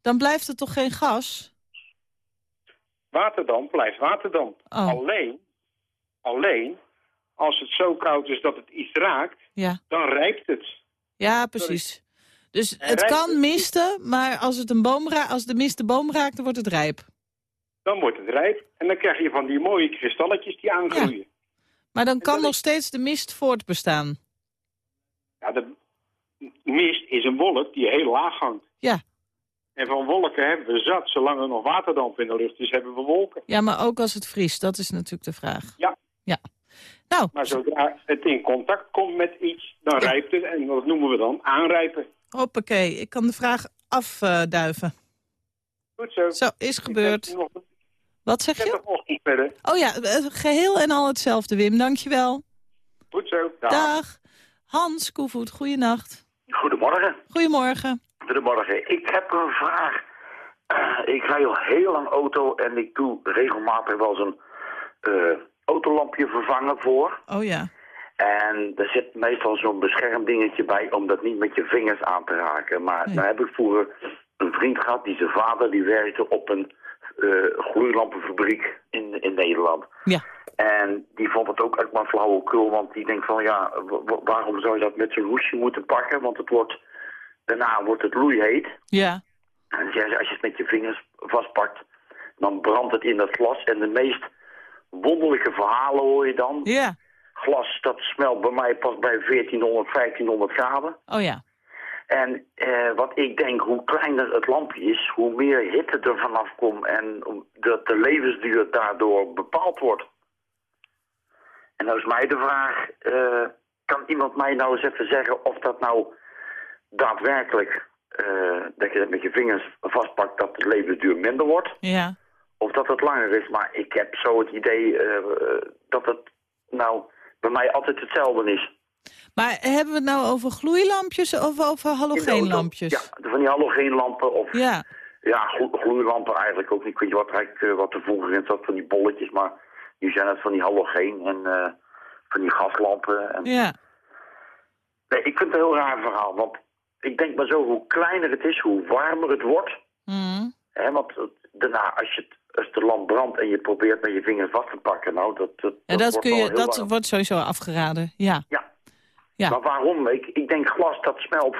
dan blijft het toch geen gas? Waterdamp blijft waterdamp. Oh. Alleen, alleen, als het zo koud is dat het iets raakt, Ja. dan rijpt het. Ja, precies. Dus het kan misten, maar als, het een boom als de mist de boom raakt, dan wordt het rijp. Dan wordt het rijp en dan krijg je van die mooie kristalletjes die aangroeien. Maar dan kan nog steeds de mist voortbestaan. Ja, de mist is een wolk die heel laag hangt. Ja. En van wolken hebben we zat. Zolang er nog waterdamp in de lucht is, hebben we wolken. Ja, maar ook als het vriest, dat is natuurlijk de vraag. Ja. Ja. Nou, Maar zodra het in contact komt met iets, dan rijpt het. En dat noemen we dan aanrijpen. hoppakee, ik kan de vraag afduiven. Goed zo. Zo, is gebeurd. Nog Wat zeg je? ochtend verder. Oh ja, eh, geheel en al hetzelfde, Wim. Dankjewel. Goed zo. Dag. Hans Koevoet, goeienacht. Goedemorgen. Goedemorgen. Goedemorgen. Ik heb een vraag. Eh, ik rij al heel lang auto en ik doe regelmatig wel zo'n eh, autolampje vervangen voor. Oh ja. En er zit meestal zo'n beschermdingetje bij om dat niet met je vingers aan te raken. Maar nou heb ik vroeger een vriend gehad die zijn vader die werkte op een eh, gloeilampenfabriek in, in Nederland. Ja. En die vond het ook echt maar flauwekul, want die denkt van ja, wa- wa- waarom zou je dat met zo'n hoesje moeten pakken? Want het wordt, daarna wordt het loeiheet. Ja. En als je het met je vingers vastpakt, dan brandt het in dat glas. En de meest wonderlijke verhalen hoor je dan. Ja. Glas, dat smelt bij mij pas bij 1400, 1500 graden. Oh ja. En eh, wat ik denk, hoe kleiner het lampje is, hoe meer hitte er vanaf komt en dat de levensduur daardoor bepaald wordt. En nou is mij de vraag, eh, kan iemand mij nou eens even zeggen of dat nou daadwerkelijk, eh, dat je dat met je vingers vastpakt, dat de levensduur minder wordt? Ja. Of dat het langer is, maar ik heb zo het idee eh, eh, dat het nou bij mij altijd hetzelfde is. Maar hebben we het nou over gloeilampjes of over halogeenlampjes? Ja, van die halogeenlampen of Ja. ja, glo- gloeilampen eigenlijk ook niet. Ik weet niet wat, eigenlijk, eh, wat er vroeger in zat van die bolletjes, maar nu zijn het van die halogeen en van die gaslampen. En, Ja. Nee, ik vind het een heel raar verhaal. Want ik denk maar zo, hoe kleiner het is, hoe warmer het wordt. Mhm. Hè, want daarna, als, je het, als de lamp brandt en je probeert met je vingers vast te pakken... nou, dat, dat, En dat, wordt kun je, dat warm. wordt sowieso afgeraden, ja. Ja. Ja. Maar waarom? Ik, ik denk glas dat smelt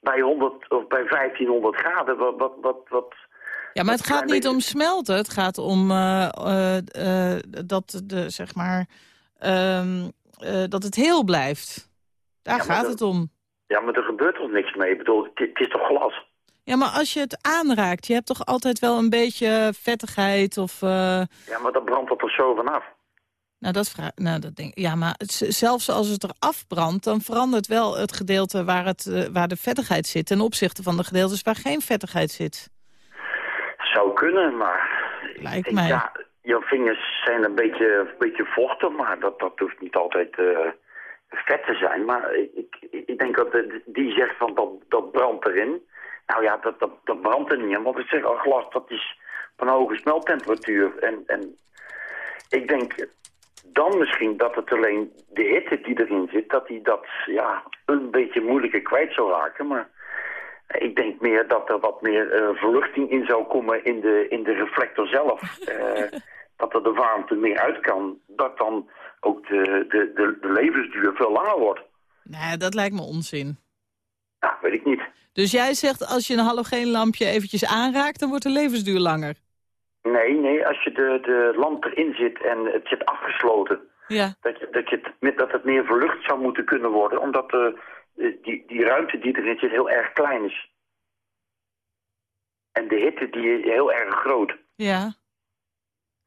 bij 100 of bij 1500 graden. Wat, wat, wat, wat... Ja, maar het gaat niet beetje- om smelten. Het gaat om eh, eh, eh, dat, de, zeg maar, ehm, eh, dat het heel blijft. Daar Ja, gaat dat- het om. Ja, maar er gebeurt toch niks mee? Ik bedoel, het, het is toch glas? Ja, maar als je het aanraakt, je hebt toch altijd wel een beetje vettigheid of... eh, Ja, maar dan brandt dat er zo vanaf. nou, dat vraag, nou, dat denk Ja, maar het, zelfs als het er afbrandt, dan verandert wel het gedeelte waar, het, eh, waar de vettigheid zit... ten opzichte van de gedeeltes waar geen vettigheid zit. Zou kunnen, maar... Lijkt ik mij. Ja, je vingers zijn een beetje, een beetje vochtig, maar dat, dat hoeft niet altijd eh, vet te zijn. Maar ik, ik, ik denk dat de- die zegt van dat, dat brandt erin. Nou ja, dat, dat, dat brandt er niet in, want ik zeg al glas, dat is een hoge smeltemperatuur. En, en ik denk dan misschien dat het alleen de hitte die erin zit, dat die dat ja, een beetje moeilijker kwijt zou raken. Maar ik denk meer dat er wat meer eh, verluchting in zou komen in de, in de reflector zelf. Eh, dat er de warmte meer uit kan. Dat dan ook de, de, de, de levensduur veel langer wordt. Nee, dat lijkt me onzin. Nou, weet ik niet. Dus jij zegt, als je een halogeenlampje eventjes aanraakt... dan wordt de levensduur langer. Nee, nee, als je de, de lamp erin zit en het zit afgesloten... Ja. Dat, je, dat, je het, dat het meer verlucht zou moeten kunnen worden. Omdat de, de- die, die ruimte die erin zit heel erg klein is. En de hitte die is heel erg groot. Ja.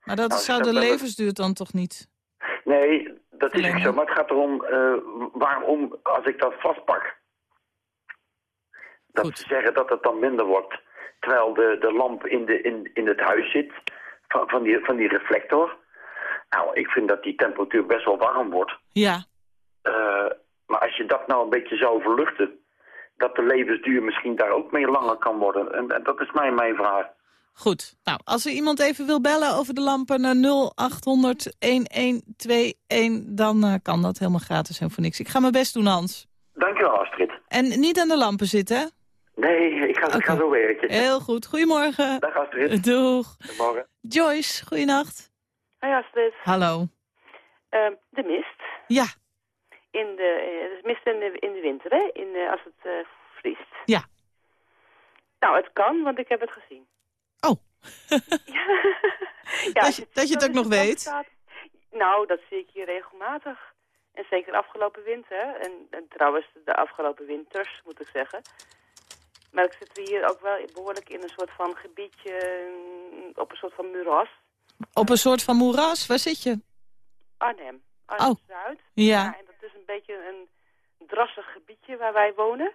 Maar dat Nou, zou dat de levensduur dan toch niet? Nee, dat is ook zo. Maar het gaat erom eh, waarom, als ik dat vastpak... Dat ze zeggen dat het dan minder wordt. Terwijl de, de lamp in, de, in, in het huis zit, van, van, die, van die reflector. Nou, ik vind dat die temperatuur best wel warm wordt. Ja. Eh, maar als je dat nou een beetje zou verluchten... dat de levensduur misschien daar ook mee langer kan worden. En, en dat is mijn, mijn vraag. Goed. Nou, als er iemand even wil bellen over de lampen naar 0800-1121... dan eh, kan dat helemaal gratis en voor niks. Ik ga mijn best doen, Hans. Dankjewel, Astrid. En niet aan de lampen zitten, hè? Nee, ik ga, ik ga zo werken. Heel goed. Goedemorgen. Dag Astrid. Doeg. Goedemorgen. Joyce, goeienacht. Hoi Astrid. Hallo. Ehm, de mist. Ja. In de, eh, het is mist in de, in de winter, hè? In, de- als het eh, vriest. Ja. Nou, het kan, want ik heb het gezien. Oh. ja, dat, je, dat je het ook nog weet. staat- Nou, dat zie ik hier regelmatig. En zeker afgelopen winter. En, en trouwens de afgelopen winters, moet ik zeggen. Maar ik zit hier ook wel behoorlijk in een soort van gebiedje, mm, op een soort van moeras. Op een soort van moeras. Waar zit je? Arnhem. Oh. Arnhem-Zuid. Ja. En dat is een beetje een drassig gebiedje waar wij wonen.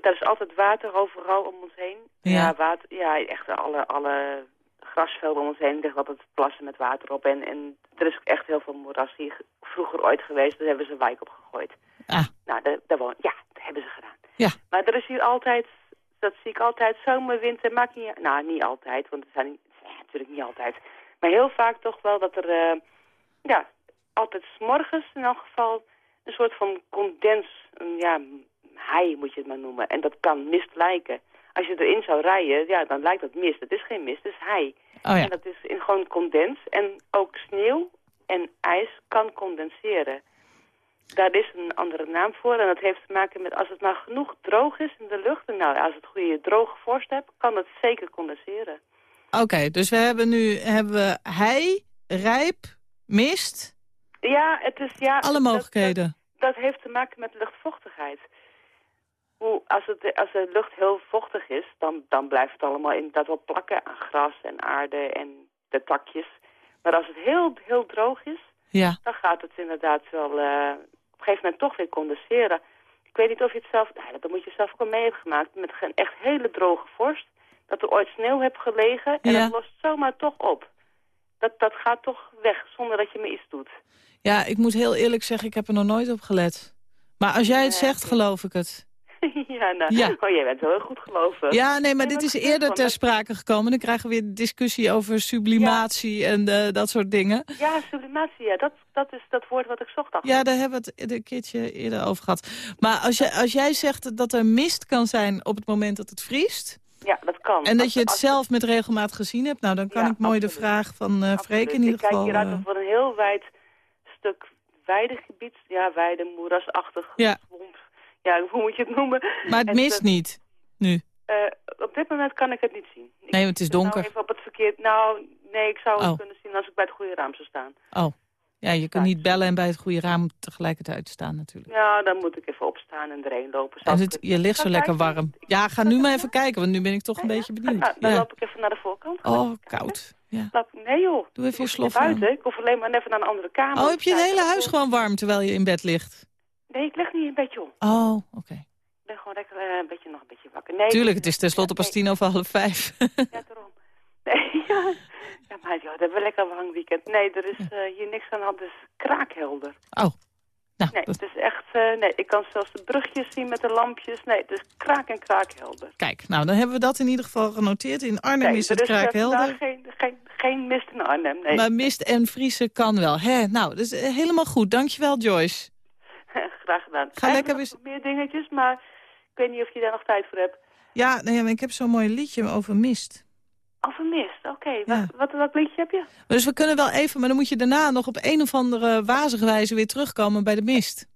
Daar is altijd water overal om ons heen. Ja. water, ja echt alle, alle grasvelden om ons heen liggen altijd plassen met water op. En, en er is ook echt heel veel moeras hier vroeger ooit geweest. Daar hebben ze een wijk op gegooid. Ah. Nou, daar, daar woon, ja, dat hebben ze gedaan. Ja. Maar er is hier altijd, dat zie ik altijd, zomer, winter, maakt niet, nou niet altijd, want het zijn, niet- ja, natuurlijk niet altijd. Maar heel vaak toch wel dat er, eh, ja, altijd 's morgens in elk geval een soort van condens, een, ja, hei moet je het maar noemen. En dat kan mist lijken. Als je erin zou rijden, ja, dan lijkt dat mist. Het is geen mist, het is hei. Oh ja. En dat is in gewoon condens. En ook sneeuw en ijs kan condenseren. Daar is een andere naam voor en dat heeft te maken met als het maar genoeg droog is in de lucht. En nou, als het goede droge vorst hebt, kan het zeker condenseren. Oké, dus we hebben nu hebben we hei, rijp, mist. Ja, het is ja. Alle dat- mogelijkheden. Dat, dat heeft te maken met luchtvochtigheid. Hoe, als, het, als de lucht heel vochtig is, dan, dan blijft het allemaal inderdaad wel plakken aan gras en aarde en de takjes. Maar als het heel, heel droog is, Ja. dan gaat het inderdaad wel eh, op een gegeven moment toch weer condenseren. Ik weet niet of je het zelf, nou, dat moet je zelf ook al mee hebben gemaakt, met geen echt hele droge vorst. Dat er ooit sneeuw hebt gelegen en Ja. het lost zomaar toch op. Dat, dat gaat toch weg zonder dat je me iets doet. Ja, ik moet heel eerlijk zeggen, ik heb er nog nooit op gelet. Maar als jij het zegt, geloof ik het. ja, nou, Ja. Oh, jij bent wel heel goed geloven. Ja, nee, maar Nee, dit is eerder ter dat- sprake gekomen. Dan krijgen we weer discussie over sublimatie en eh, dat soort dingen. Ja, sublimatie, ja, dat, dat is dat woord wat ik zocht. achter. Ja, daar hebben we het een keertje eerder over gehad. Maar als, je, als jij zegt dat er mist kan zijn op het moment dat het vriest... Ja, dat kan. en dat Als- je het als- zelf met regelmaat gezien hebt... nou, dan kan Ja, ik mooi de vraag van eh Freek in ieder Ik kijk geval... hieruit over een heel wijd stuk weidegebied. Ja, weide, moerasachtig. Ja. swamp. Ja, hoe moet je het noemen? maar het mist dat- niet, nu. eh, op dit moment kan ik het niet zien. Ik Nee, want het is zit nou donker. even op het verkeerd... Nou, nee, ik zou het Oh. kunnen zien als ik bij het goede raam zou staan. Oh, ja, je kunt niet bellen en bij het goede raam tegelijkertijd staan natuurlijk. Ja, dan moet ik even opstaan en erheen lopen. En het, je ligt zo lekker warm. Ja, ga nu maar even kijken, want nu ben ik toch een beetje benieuwd. Nou, dan Ja. loop ik even naar de voorkant. Oh, koud. Ja. Nee joh. Doe even je slof aan. buiten. Ik hoef alleen maar even naar een andere kamer. Oh, heb je het hele huis gewoon warm terwijl je in bed ligt? Nee, ik lig niet in bed, joh. Oh, oké. Ik ben gewoon lekker eh, een beetje, nog een beetje wakker. Nee, Tuurlijk, het is tenslotte pas tien over half vijf. Ja, daarom. Nee, ja. Ja, maar joh, dat hebben we lekker een lang weekend. Nee, er is eh, hier niks aan de hand. Het is kraakhelder. Oh. Nou, Nee, dat- het is echt... eh, nee, ik kan zelfs de brugjes zien met de lampjes. Nee, het is kraak en kraakhelder. Kijk, nou, dan hebben we dat in ieder geval genoteerd. In Arnhem nee, is het er is eh, kraakhelder. vandaag geen, geen, geen mist in Arnhem. Nee. Maar mist en vriezen kan wel. Hè? Nou, dus eh, helemaal goed. Dankjewel, Joyce. Graag gedaan. Ga Eigenlijk lekker weer- meer dingetjes, maar ik weet niet of je daar nog tijd voor hebt. Ja, nee, maar ik heb zo'n mooi liedje over mist. Over mist, oké. Ja. Wat, wat, wat liedje heb je? Dus we kunnen wel even, maar dan moet je daarna nog op een of andere wazige wijze weer terugkomen bij de mist.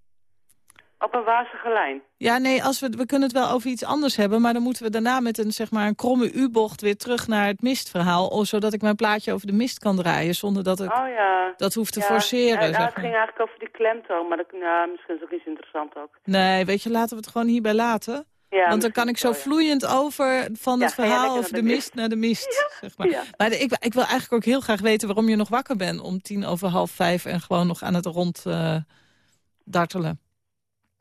Op een wazige lijn. Ja, nee, als we, we kunnen het wel over iets anders hebben... maar dan moeten we daarna met een, zeg maar, een kromme U-bocht weer terug naar het mistverhaal... zodat ik mijn plaatje over de mist kan draaien... zonder dat ik Oh ja. dat hoef te Ja, forceren. Ja, het ging eigenlijk over die klemtoon, maar dat, nou, misschien is ook iets interessant ook. Nee, weet je, laten we het gewoon hierbij laten. Ja, Want dan kan ik zo vloeiend over van het verhaal over de mist naar de mist. Zeg maar. Maar de- ik, ik wil eigenlijk ook heel graag weten waarom je nog wakker bent... om tien over half vijf en gewoon nog aan het rond eh, dartelen.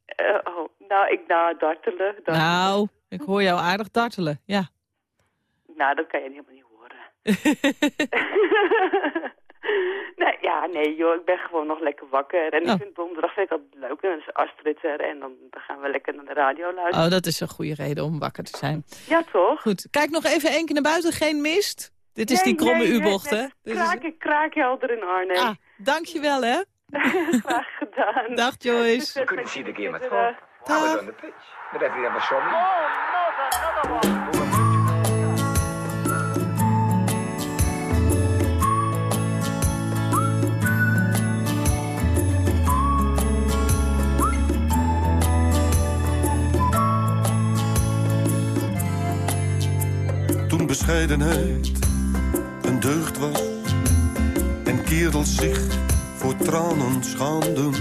Eh, oh, nou, ik, nou, dartelen. dartelen. Nou, ik hoor jou aardig dartelen, ja. Nou, dat kan je helemaal niet horen. nee, ja, nee joh, ik ben gewoon nog lekker wakker. En Oh. ik vind donderdag vind ik altijd leuk. En dan is Astrid er en dan, gaan we lekker naar de radio luisteren. Oh, dat is een goede reden om wakker te zijn. Ja, toch? Goed, kijk nog even één keer naar buiten, geen mist. Dit is Nee, die kromme nee, U-bocht, nee, hè? Kraak, kraakhelder in Arnhem. Ah, dankjewel, hè? Graag gedaan. Dag, Joyce. You couldn't see the game at Dag. all. I was on the pitch. The referee never saw me. Toen bescheidenheid een deugd was en kerels zich voor tranen schaamden,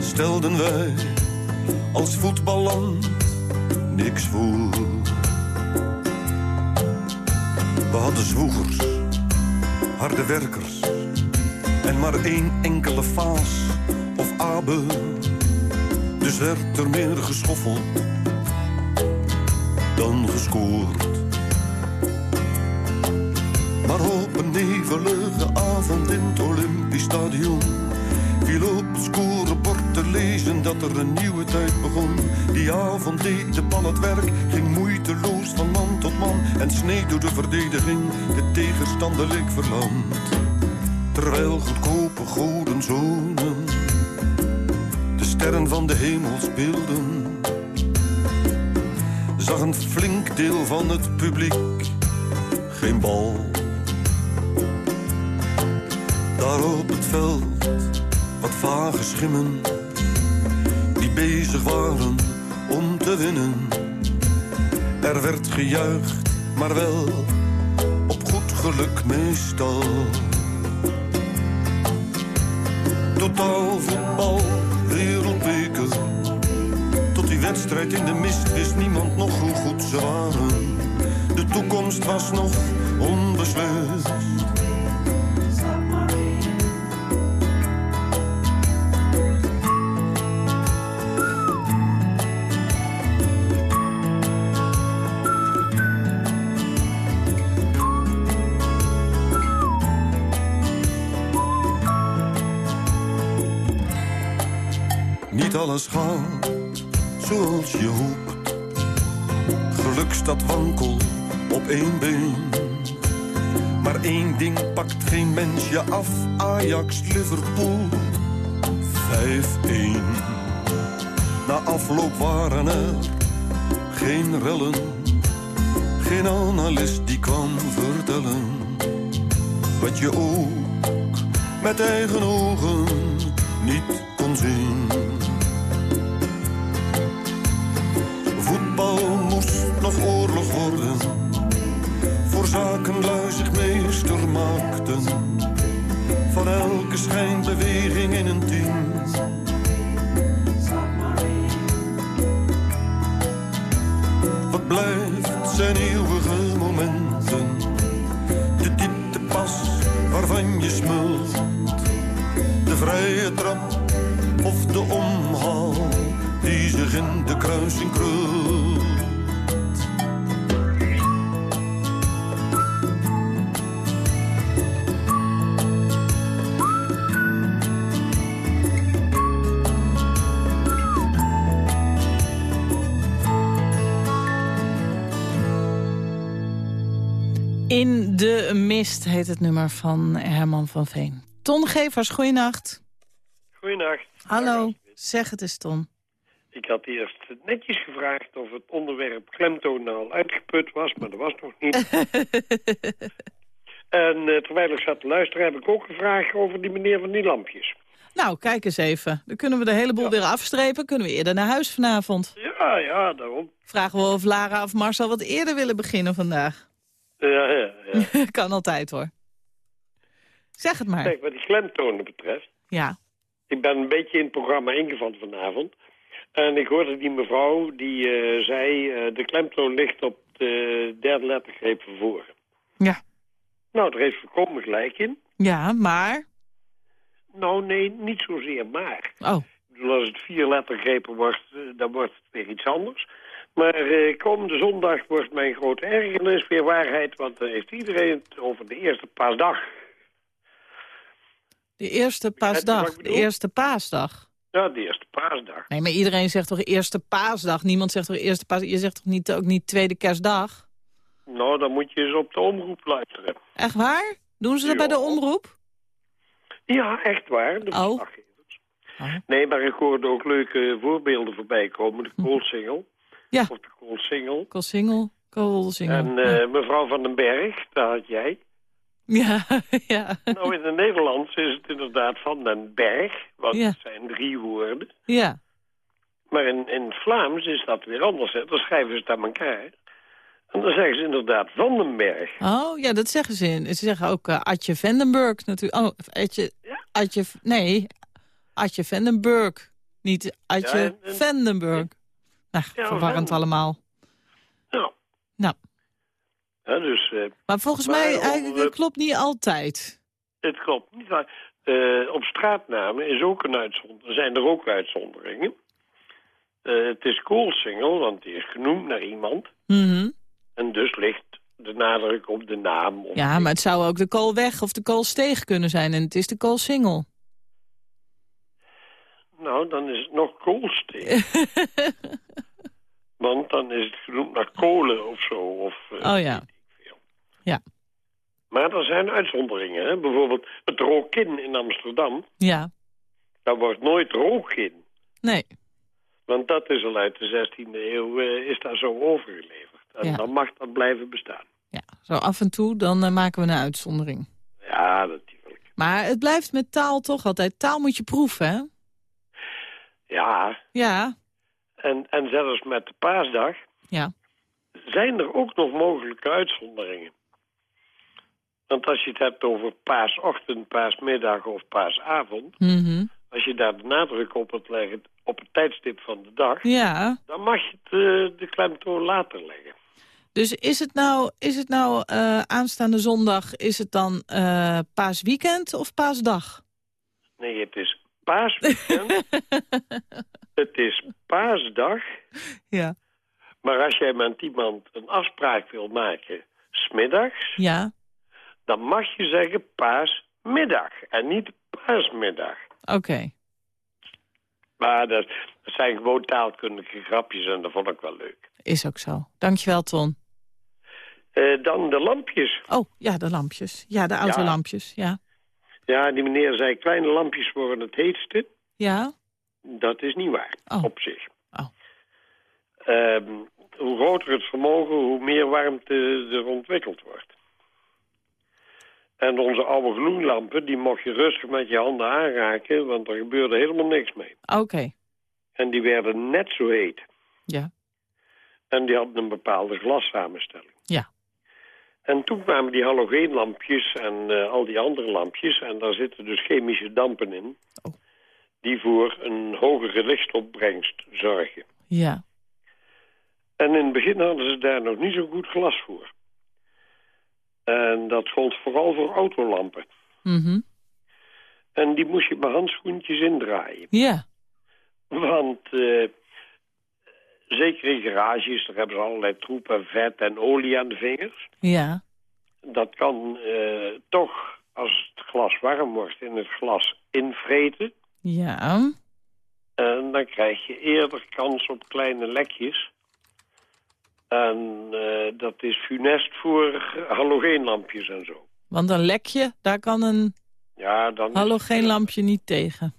stelden wij als voetballand niks voor. We hadden zwoegers, harde werkers en maar één enkele faas of abe. Dus werd er meer geschoffeld dan gescoord. Maar op een nevelige avond in het Olympisch Stadion viel op het scorebord te lezen dat er een nieuwe tijd begon. Die avond deed de bal het werk, ging moeiteloos van man tot man en sneed door de verdediging. De tegenstander leek verlamd, terwijl goedkope godenzonen de sterren van de hemel speelden. Zag een flink deel van het publiek geen bal. Daar op het veld wat vage schimmen die bezig waren om te winnen. Er werd gejuicht, maar wel op goed geluk meestal. Totaal voetbal, wereldbeker. Tot die wedstrijd in de mist wist niemand nog hoe goed ze waren. De toekomst was nog onbeslist. Alles gaat zoals je hoopt. Geluk staat wankel op één been. Maar één ding pakt geen mens je af, Ajax, Liverpool. 5-1. Na afloop waren er geen rellen. Geen analist die kwam vertellen. Wat je ook met eigen ogen niet kon zien. Voor zakenlui zich meester maakten. Van elke schijnbeweging in een team. Wat blijft zijn eeuwige momenten. De dieptepas waarvan je smult. De vrije trap of de omhaal die zich in de kruising krult. Mist heet het nummer van Herman van Veen. Ton Gevers, goeienacht. Goeienacht. Hallo, zeg het eens Ton. Ik had eerst netjes gevraagd of het onderwerp klemtoon nou al uitgeput was, maar dat was nog niet. en eh, terwijl ik zat te luisteren heb ik ook gevraagd over die meneer van die lampjes. Nou, kijk eens even. Dan kunnen we de hele boel weer afstrepen. Kunnen we eerder naar huis vanavond. Ja, ja, daarom. Vragen we of Lara of Marcel wat eerder willen beginnen vandaag. Ja, ja, ja. kan altijd hoor. Zeg het maar. Kijk, wat die klemtonen betreft. Ja. Ik ben een beetje in het programma ingevallen vanavond. En ik hoorde die mevrouw die eh, zei... eh, de klemtoon ligt op de derde lettergreep van voren. Ja. Nou, daar heeft voorkomen gelijk in. Ja, maar... Nou, nee, niet zozeer maar. Oh. Bedoel, als het vier lettergrepen wordt, eh, dan wordt het weer iets anders. Maar eh, komende zondag wordt mijn grote ergernis weer waarheid... want dan heeft iedereen het over de eerste paasdag. De eerste paasdag. De eerste paasdag. Ja, de eerste paasdag. Nee, maar iedereen zegt toch eerste paasdag? Niemand zegt toch eerste paasdag? Je zegt toch niet, ook niet tweede kerstdag? Nou, dan moet je eens op de omroep luisteren. Echt waar? Doen ze dat bij de omroep? Ja, echt waar. De Oh. Nee, maar ik hoorde ook leuke voorbeelden voorbij komen. De koolsingel. Ja. Of de koolsingel. Koolsingel, koolsingel. En eh, mevrouw van den Berg, daar had jij. Ja, ja. Nou, in het Nederlands is het inderdaad van den Berg. Want Ja. het zijn drie woorden. Ja. Maar in, in Vlaams is dat weer anders. Hè. Dan schrijven ze het aan elkaar. En dan zeggen ze inderdaad van den Berg. Oh, ja, dat zeggen ze in. Ze zeggen ook eh, Adje Vandenberg natuurlijk. Oh, Adje... Adje... Nee, Adje Vandenberg. Niet Adje Ja, en- en- Vandenberg. Nou, Ja, verwarrend Van- allemaal. Nou. Nou, Ja, dus, eh, maar volgens Maar mij eigenlijk, eh, het klopt niet altijd. het klopt niet. Eh, op straatnamen is ook een uitzondering. zijn er ook uitzonderingen. Eh, het is koolsingel, want die is genoemd naar iemand. Mhm. En dus ligt de nadruk op de naam. Ja, maar het zou ook de koolweg of de koolsteeg kunnen zijn. En het is de koolsingel. Nou, dan is het nog koolsteeg. Want dan is het genoemd naar kolen of zo. Of, eh, Oh ja. Ja. Maar er zijn uitzonderingen. Hè? Bijvoorbeeld het Rokin in Amsterdam. Ja. Daar wordt nooit Rokin. Nee. Want dat is al uit de 16e eeuw, eh, is daar zo overgeleverd. En Ja. dan mag dat blijven bestaan. Zo af en toe, dan eh, maken we een uitzondering. Ja, natuurlijk. Maar het blijft met taal toch altijd. Taal moet je proeven, hè? Ja, Ja. en, en zelfs met de paasdag Ja. zijn er ook nog mogelijke uitzonderingen. Want als je het hebt over paasochtend, paasmiddag of paasavond... Mhm. als je daar de nadruk op wilt leggen op het tijdstip van de dag... Ja. dan mag je het, eh, de klemtoon later leggen. Dus is het nou, is het nou eh, aanstaande zondag, is het dan eh, paasweekend of paasdag? Nee, het is paasweekend. het is paasdag. Ja. Maar als jij met iemand een afspraak wil maken, smiddags... Ja. dan mag je zeggen paasmiddag en niet paasmiddag. Oké. Maar dat, dat zijn gewoon taalkundige grapjes en dat vond ik wel leuk. Is ook zo. Dankjewel, Ton. Eh, dan de lampjes. Oh, ja, de lampjes. Ja, de autolampjes. Ja. Ja, die meneer zei kleine lampjes worden het heetste. Ja? Dat is niet waar, op zich. Oh. Ehm, hoe groter het vermogen, hoe meer warmte er ontwikkeld wordt. En onze oude gloeilampen, die mocht je rustig met je handen aanraken, want er gebeurde helemaal niks mee. Oké. En die werden net zo heet. Ja. En die hadden een bepaalde glassamenstelling. En toen kwamen die halogeenlampjes en eh, al die andere lampjes. En daar zitten dus chemische dampen in. Die voor een hogere lichtopbrengst zorgen. Ja. En in het begin hadden ze daar nog niet zo goed glas voor. En dat gold vooral voor autolampen. Mhm. En die moest je met handschoentjes indraaien. Ja. Want eh, zeker in garages, daar hebben ze allerlei troep en vet en olie aan de vingers. Ja. Dat kan eh, toch, als het glas warm wordt, in het glas invreten. Ja. En dan krijg je eerder kans op kleine lekjes. En eh, dat is funest voor halogeenlampjes en zo. Want een lekje, daar kan een Ja, dan, halogeenlampje niet tegen.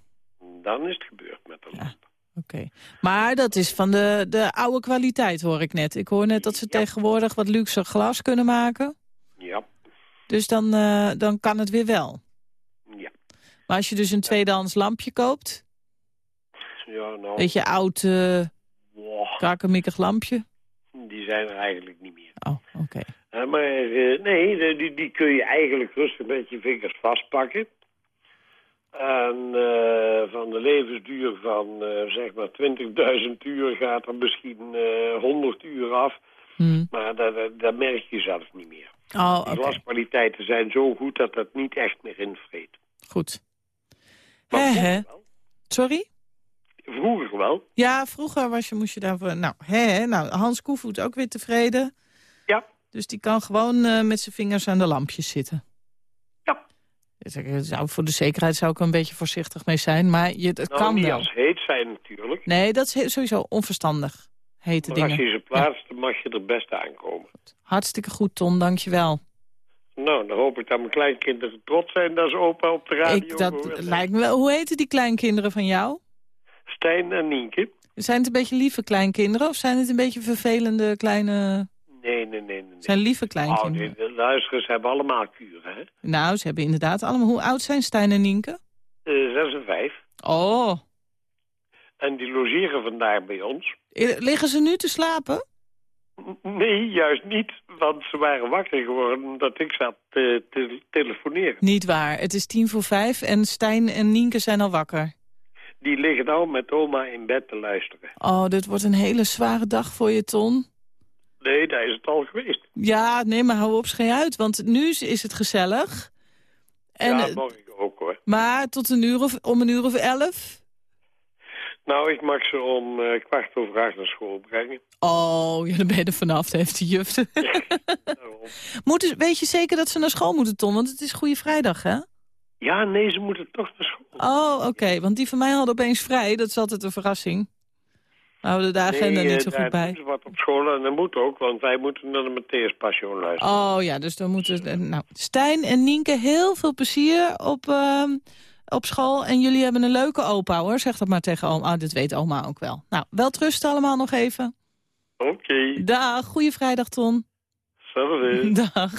dan is het gebeurd met de lamp. Oké. Maar dat is van de, de oude kwaliteit, hoor ik net. Ik hoor net dat ze tegenwoordig wat luxe glas kunnen maken. Ja. Dus dan, eh, dan kan het weer wel. Ja. Maar als je dus een tweedehands lampje koopt... Ja, nou, Beetje oud, uh, kakemikkig lampje. die zijn er eigenlijk niet meer. Oh, oké. Eh, maar nee, die, die kun je eigenlijk rustig met je vingers vastpakken. En eh, van de levensduur van eh, zeg maar 20.000 uur gaat er misschien eh 100 uur af. Maar dat, merk je zelf niet meer. Oh, oké. glaskwaliteiten zijn zo goed dat dat niet echt meer invreet. Goed. Sorry? Vroeger wel. Ja, vroeger was je, moest je daarvoor... Nou, hè, nou, Hans Koevoet ook weer tevreden. Ja. Dus die kan gewoon met zijn vingers aan de lampjes zitten. Ja. Ik zou, voor de zekerheid zou ik er een beetje voorzichtig mee zijn. Maar je, het nou, kan niet wel. als heet zijn natuurlijk. Nee, dat is sowieso onverstandig. Hete Maar als dingen. je ze plaatst, dan mag je er best aankomen. Hartstikke goed, Ton. Dankjewel. Nou, dan hoop ik dat mijn kleinkinderen trots zijn dat ze opa op de radio Ik, dat lijkt me wel. Hoe heten die kleinkinderen van jou? Stijn en Nienke. Zijn het een beetje lieve kleinkinderen of zijn het een beetje vervelende kleine... Nee, nee, nee. nee. Zijn lieve Oh, kleinkinderen? nee, de luisterers hebben allemaal kuren, hè? Nou, ze hebben inderdaad allemaal... Hoe oud zijn Stijn en Nienke? Eh, zes en vijf. Oh, En die logeren vandaag bij ons. I- liggen ze nu te slapen? Nee, juist niet. Want ze waren wakker geworden omdat ik zat eh, te telefoneren. Niet waar. Het is tien voor vijf en Stijn en Nienke zijn al wakker. Die liggen nou met oma in bed te luisteren. Oh, dit wordt een hele zware dag voor je, Ton. Nee, daar is het al geweest. Ja, nee, maar hou op, schei uit. Want nu is- het gezellig. En, ja, eh, morgen ook hoor. maar tot een uur of, om een uur of elf? Nou, ik mag ze om eh, kwart over acht naar school brengen. Oh, ja, dan ben je er vanaf, heeft de juf. Moeten, weet je zeker dat ze naar school moeten, Ton? Want het is Goede Vrijdag, hè? Ja, nee, ze moeten toch naar school. Oh, oké. Want die van mij hadden opeens vrij. Dat is altijd een verrassing. We houden de agenda nee, niet eh, zo goed bij. ze wat op school en dat moet ook, want wij moeten naar de Matthäus Passion luisteren. Oh ja, dus dan moeten... we- Nou, Stijn en Nienke, heel veel plezier op, ehm, op school. En jullie hebben een leuke opa, hoor. Zeg dat maar tegen oma. Ah, dit weet oma ook wel. Nou, wel trust allemaal nog even. Oké, Dag, goeie vrijdag, Ton. hetzelfde. Dag.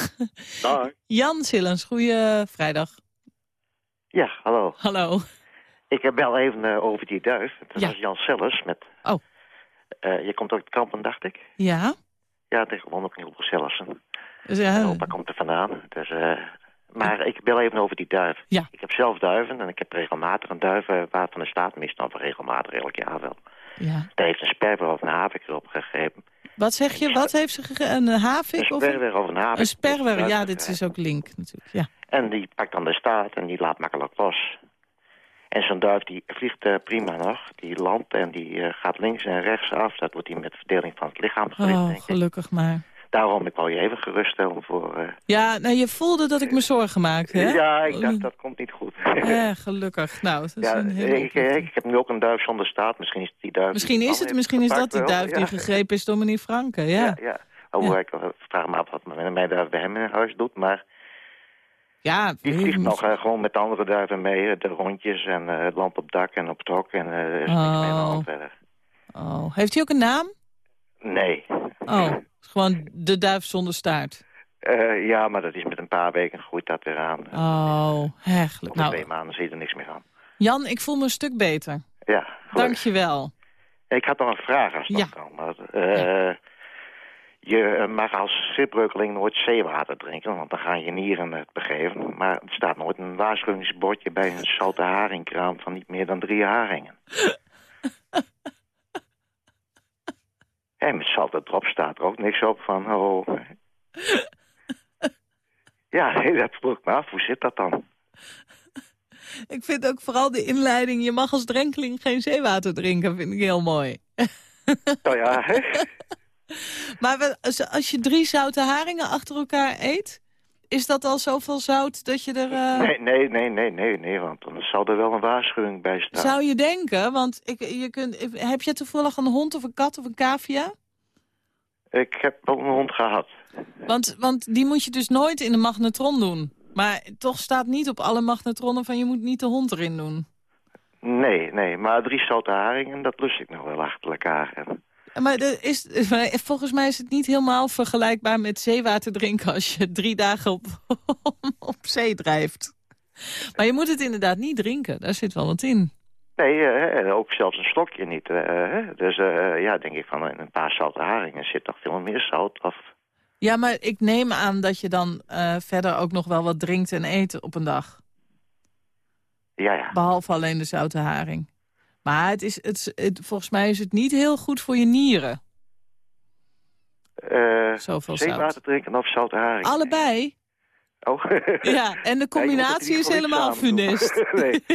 Dag. Jan Sillens, goeie vrijdag. Ja, hallo. Hallo. Ik eh, bel even eh, over die duif. Dat Ja. was Jan Sellers met... Oh. Eh, je komt ook Kampen, dacht ik? Ja? Ja, tegen woont ook in Hilversum. Dus, ja, En opa komt er vandaan. Dus, eh, maar ik bel even over die duif. Ja. Ik heb zelf duiven en ik heb regelmatig een duif eh, waarvan de staat mist. Of regelmatig, elk jaar wel. ja. Daar heeft een sperwer of een havik erop gegrepen. Wat zeg je? Wat heeft ze gegeven? Een havik? Een sperwer of een havik. Een sperwer, ja, eh, dit is ook link natuurlijk. Ja. En die pakt dan de staart en die laat makkelijk los. En zo'n duif die vliegt eh, prima nog. Die landt en die eh, gaat links en rechts af. Dat wordt hij met verdeling van het lichaam gericht, Oh, gelukkig maar. Daarom, ik wou je even geruststellen voor... eh, Ja, nou, je voelde dat ik me zorgen maakte, hè? Ja, ik dacht, dat komt niet goed. Ja, gelukkig. Nou, dat is Ja, een ik, ik, heb nu ook een duif zonder staat. Misschien is die duif... Misschien die is het, misschien is dat die wel, duif die ja. gegrepen is door meneer Franke, ja. Ja, ja. Hoewel ik vraag me af wat mijn duif bij hem in huis doet, maar... Ja, Die vliegt nog gewoon met de andere duiven mee, de rondjes en eh, het land op dak en op het hok en er is niks mee aan de hand verder. Oh, heeft hij ook een naam? Nee. Oh, gewoon de duif zonder staart. Eh, ja, maar dat is met een paar weken groeit dat weer aan. Oh, hegelijk. Over Nou, twee maanden zie je er niks meer van. Jan, ik voel me een stuk beter. Ja, Dank je wel. Ik had nog een vraag als dat kan. Maar, Je eh, mag als schipbreukeling nooit zeewater drinken, want dan gaan je nieren het begeven. Maar er staat nooit een waarschuwingsbordje bij een zoute haringkraam van niet meer dan drie haringen. En met zoute drop staat er ook niks op van, oh... Ja, nee, dat vroeg ik me af. Hoe zit dat dan? Ik vind ook vooral de inleiding... je mag als drenkeling geen zeewater drinken, vind ik heel mooi. Nou ja? Maar als- je drie zoute haringen achter elkaar eet... is dat al zoveel zout dat je er... eh, Nee, nee, nee, nee, nee, nee, want dan zal er wel een waarschuwing bij staan. Zou je denken, want ik, je kunt, heb je toevallig een hond of een kat of een cavia? Ik heb wel een hond gehad. Want, want die moet je dus nooit in de magnetron doen. Maar toch staat niet op alle magnetronnen van je moet niet de hond erin doen. Nee, nee, maar drie zoute haringen, dat lust ik nog wel achter elkaar. En Maar is, volgens mij is het niet helemaal vergelijkbaar met zeewater drinken als je drie dagen op, op zee drijft. Maar je moet het inderdaad niet drinken, daar zit wel wat in. Nee, eh, en ook zelfs een slokje niet. eh, hè. dus eh, ja, denk ik van een paar zoute haringen zit toch veel meer zout. Of, Ja, maar ik neem aan dat je dan eh, verder ook nog wel wat drinkt en eet op een dag. ja, ja. Behalve alleen de zoute haring. Maar het is, het, het, volgens mij is het niet heel goed voor je nieren. Eh, Zoveel zout. drinken of zoute haringen? Allebei? Oh. Ja, en de combinatie is helemaal funest. nee.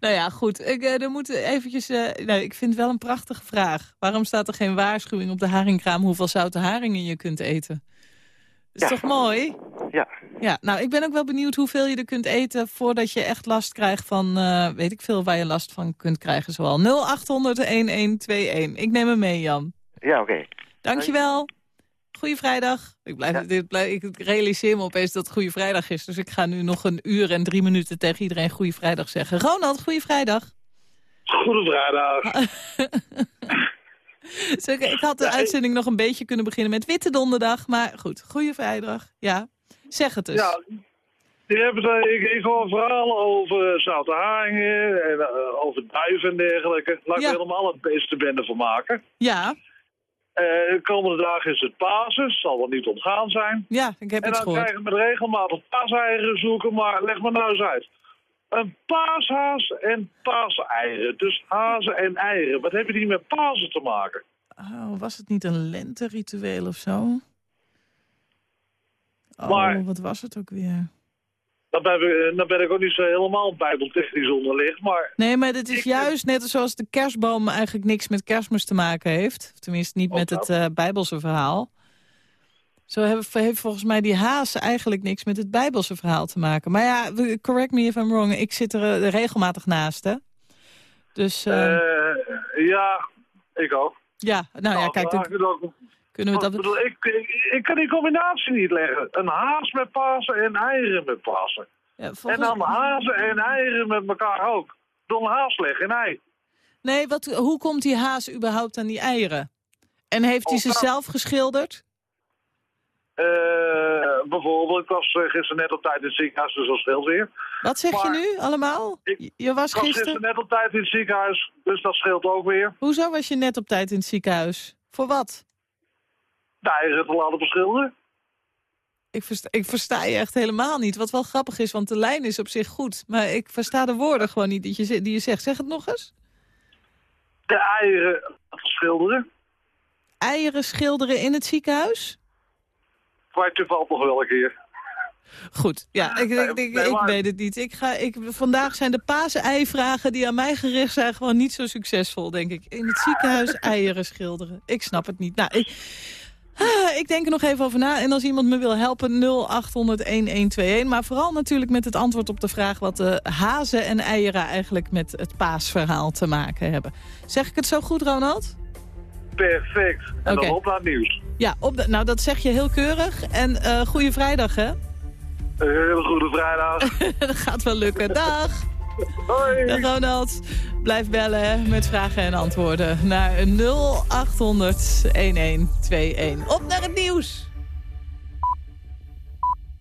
Nou ja, goed. Ik, eh, er moeten eventjes, eh, nou, ik vind het wel een prachtige vraag. Waarom staat er geen waarschuwing op de haringkraam hoeveel zoute haringen je kunt eten? Is Ja. toch mooi? Ja. Ja, nou, ik ben ook wel benieuwd hoeveel je er kunt eten... voordat je echt last krijgt van, eh, weet ik veel, waar je last van kunt krijgen. Zoal 0800-1121. Ik neem hem mee, Jan. Ja, oké. Dankjewel. Goeie vrijdag. Ik, blijf, dit blijf, ik realiseer me opeens dat het Goeie Vrijdag is. Dus ik ga nu nog een uur en drie minuten tegen iedereen Goeie Vrijdag zeggen. Ronald, Goeie Vrijdag. Goede vrijdag. Ik, ik had de uitzending nog een beetje kunnen beginnen met Witte Donderdag. Maar goed, Goeie Vrijdag. Ja, zeg het dus. Ja, die hebben ik, ik hoor verhalen over zoute haringen en eh, over duiven en dergelijke. Laat ik Ja. er helemaal het beste bende van maken. Ja, Eh, de komende dagen is het Pasen, zal wel niet ontgaan zijn. ja ik heb en het dan gehoord. krijgen we met regelmatig paaseieren zoeken, maar leg me nou eens uit. Een paashaas en paaseieren. Dus hazen en eieren. Wat hebben die met Pasen te maken? Oh, was het niet een lenteritueel of zo? Oh, Maar- wat was het ook weer? Dan ben, ik, dan ben ik ook niet zo helemaal bijbeltechnisch onderlicht, maar... Nee, maar het is juist net zoals de kerstboom eigenlijk niks met kerstmis te maken heeft. Tenminste, niet met het eh, Bijbelse verhaal. Zo heeft, heeft volgens mij die haas eigenlijk niks met het Bijbelse verhaal te maken. Maar ja, correct me if I'm wrong, ik zit er eh, regelmatig naast, hè? Dus eh, Eh, ja, ik ook. ja, nou ja, kijk, dan dan kunnen we Ik, dat... bedoel, ik, ik, ik kan die combinatie niet leggen. Een haas met Pasen en eieren met Pasen. Ja, En dan hazen en eieren met elkaar ook. Door een haas leggen en ei. Nee, wat, hoe komt die haas überhaupt aan die eieren? En heeft hij ze nou. zelf geschilderd? Eh, bijvoorbeeld, ik was eh, gisteren net op tijd in het ziekenhuis, dus dat scheelt weer. Wat zeg je nu allemaal? Je- je was Ik was gisteren... gisteren net op tijd in het ziekenhuis, dus dat scheelt ook weer. Hoezo was je net op tijd in het ziekenhuis? Voor wat? De eieren te laten. Ik versta, ik versta je echt helemaal niet. Wat wel grappig is, want de lijn is op zich goed. Maar ik versta de woorden gewoon niet die je, die je zegt. Zeg het nog eens. De eieren schilderen. Eieren schilderen in het ziekenhuis? Kwijt toevallig nog wel een keer. Goed, ja, ik, ik, ik, ik weet het niet. Ik ga, ik, vandaag zijn de paas-ei-vragen die aan mij gericht zijn... gewoon niet zo succesvol, denk ik. In het ziekenhuis eieren schilderen. Ik snap het niet. Nou, ik, ah, ik denk er nog even over na. En als iemand me wil helpen, 0800-1121. Maar vooral natuurlijk met het antwoord op de vraag... wat de hazen en eieren eigenlijk met het paasverhaal te maken hebben. Zeg ik het zo goed, Ronald? Perfect. En Oké. dan op naar het nieuws. Ja, op de, nou dat zeg je heel keurig. En eh goede vrijdag, hè? Een hele goede vrijdag. dat gaat wel lukken. Dag! Hoi! Dag Ronald. Blijf bellen hè, met vragen en antwoorden naar 0800 1121. Op naar het nieuws!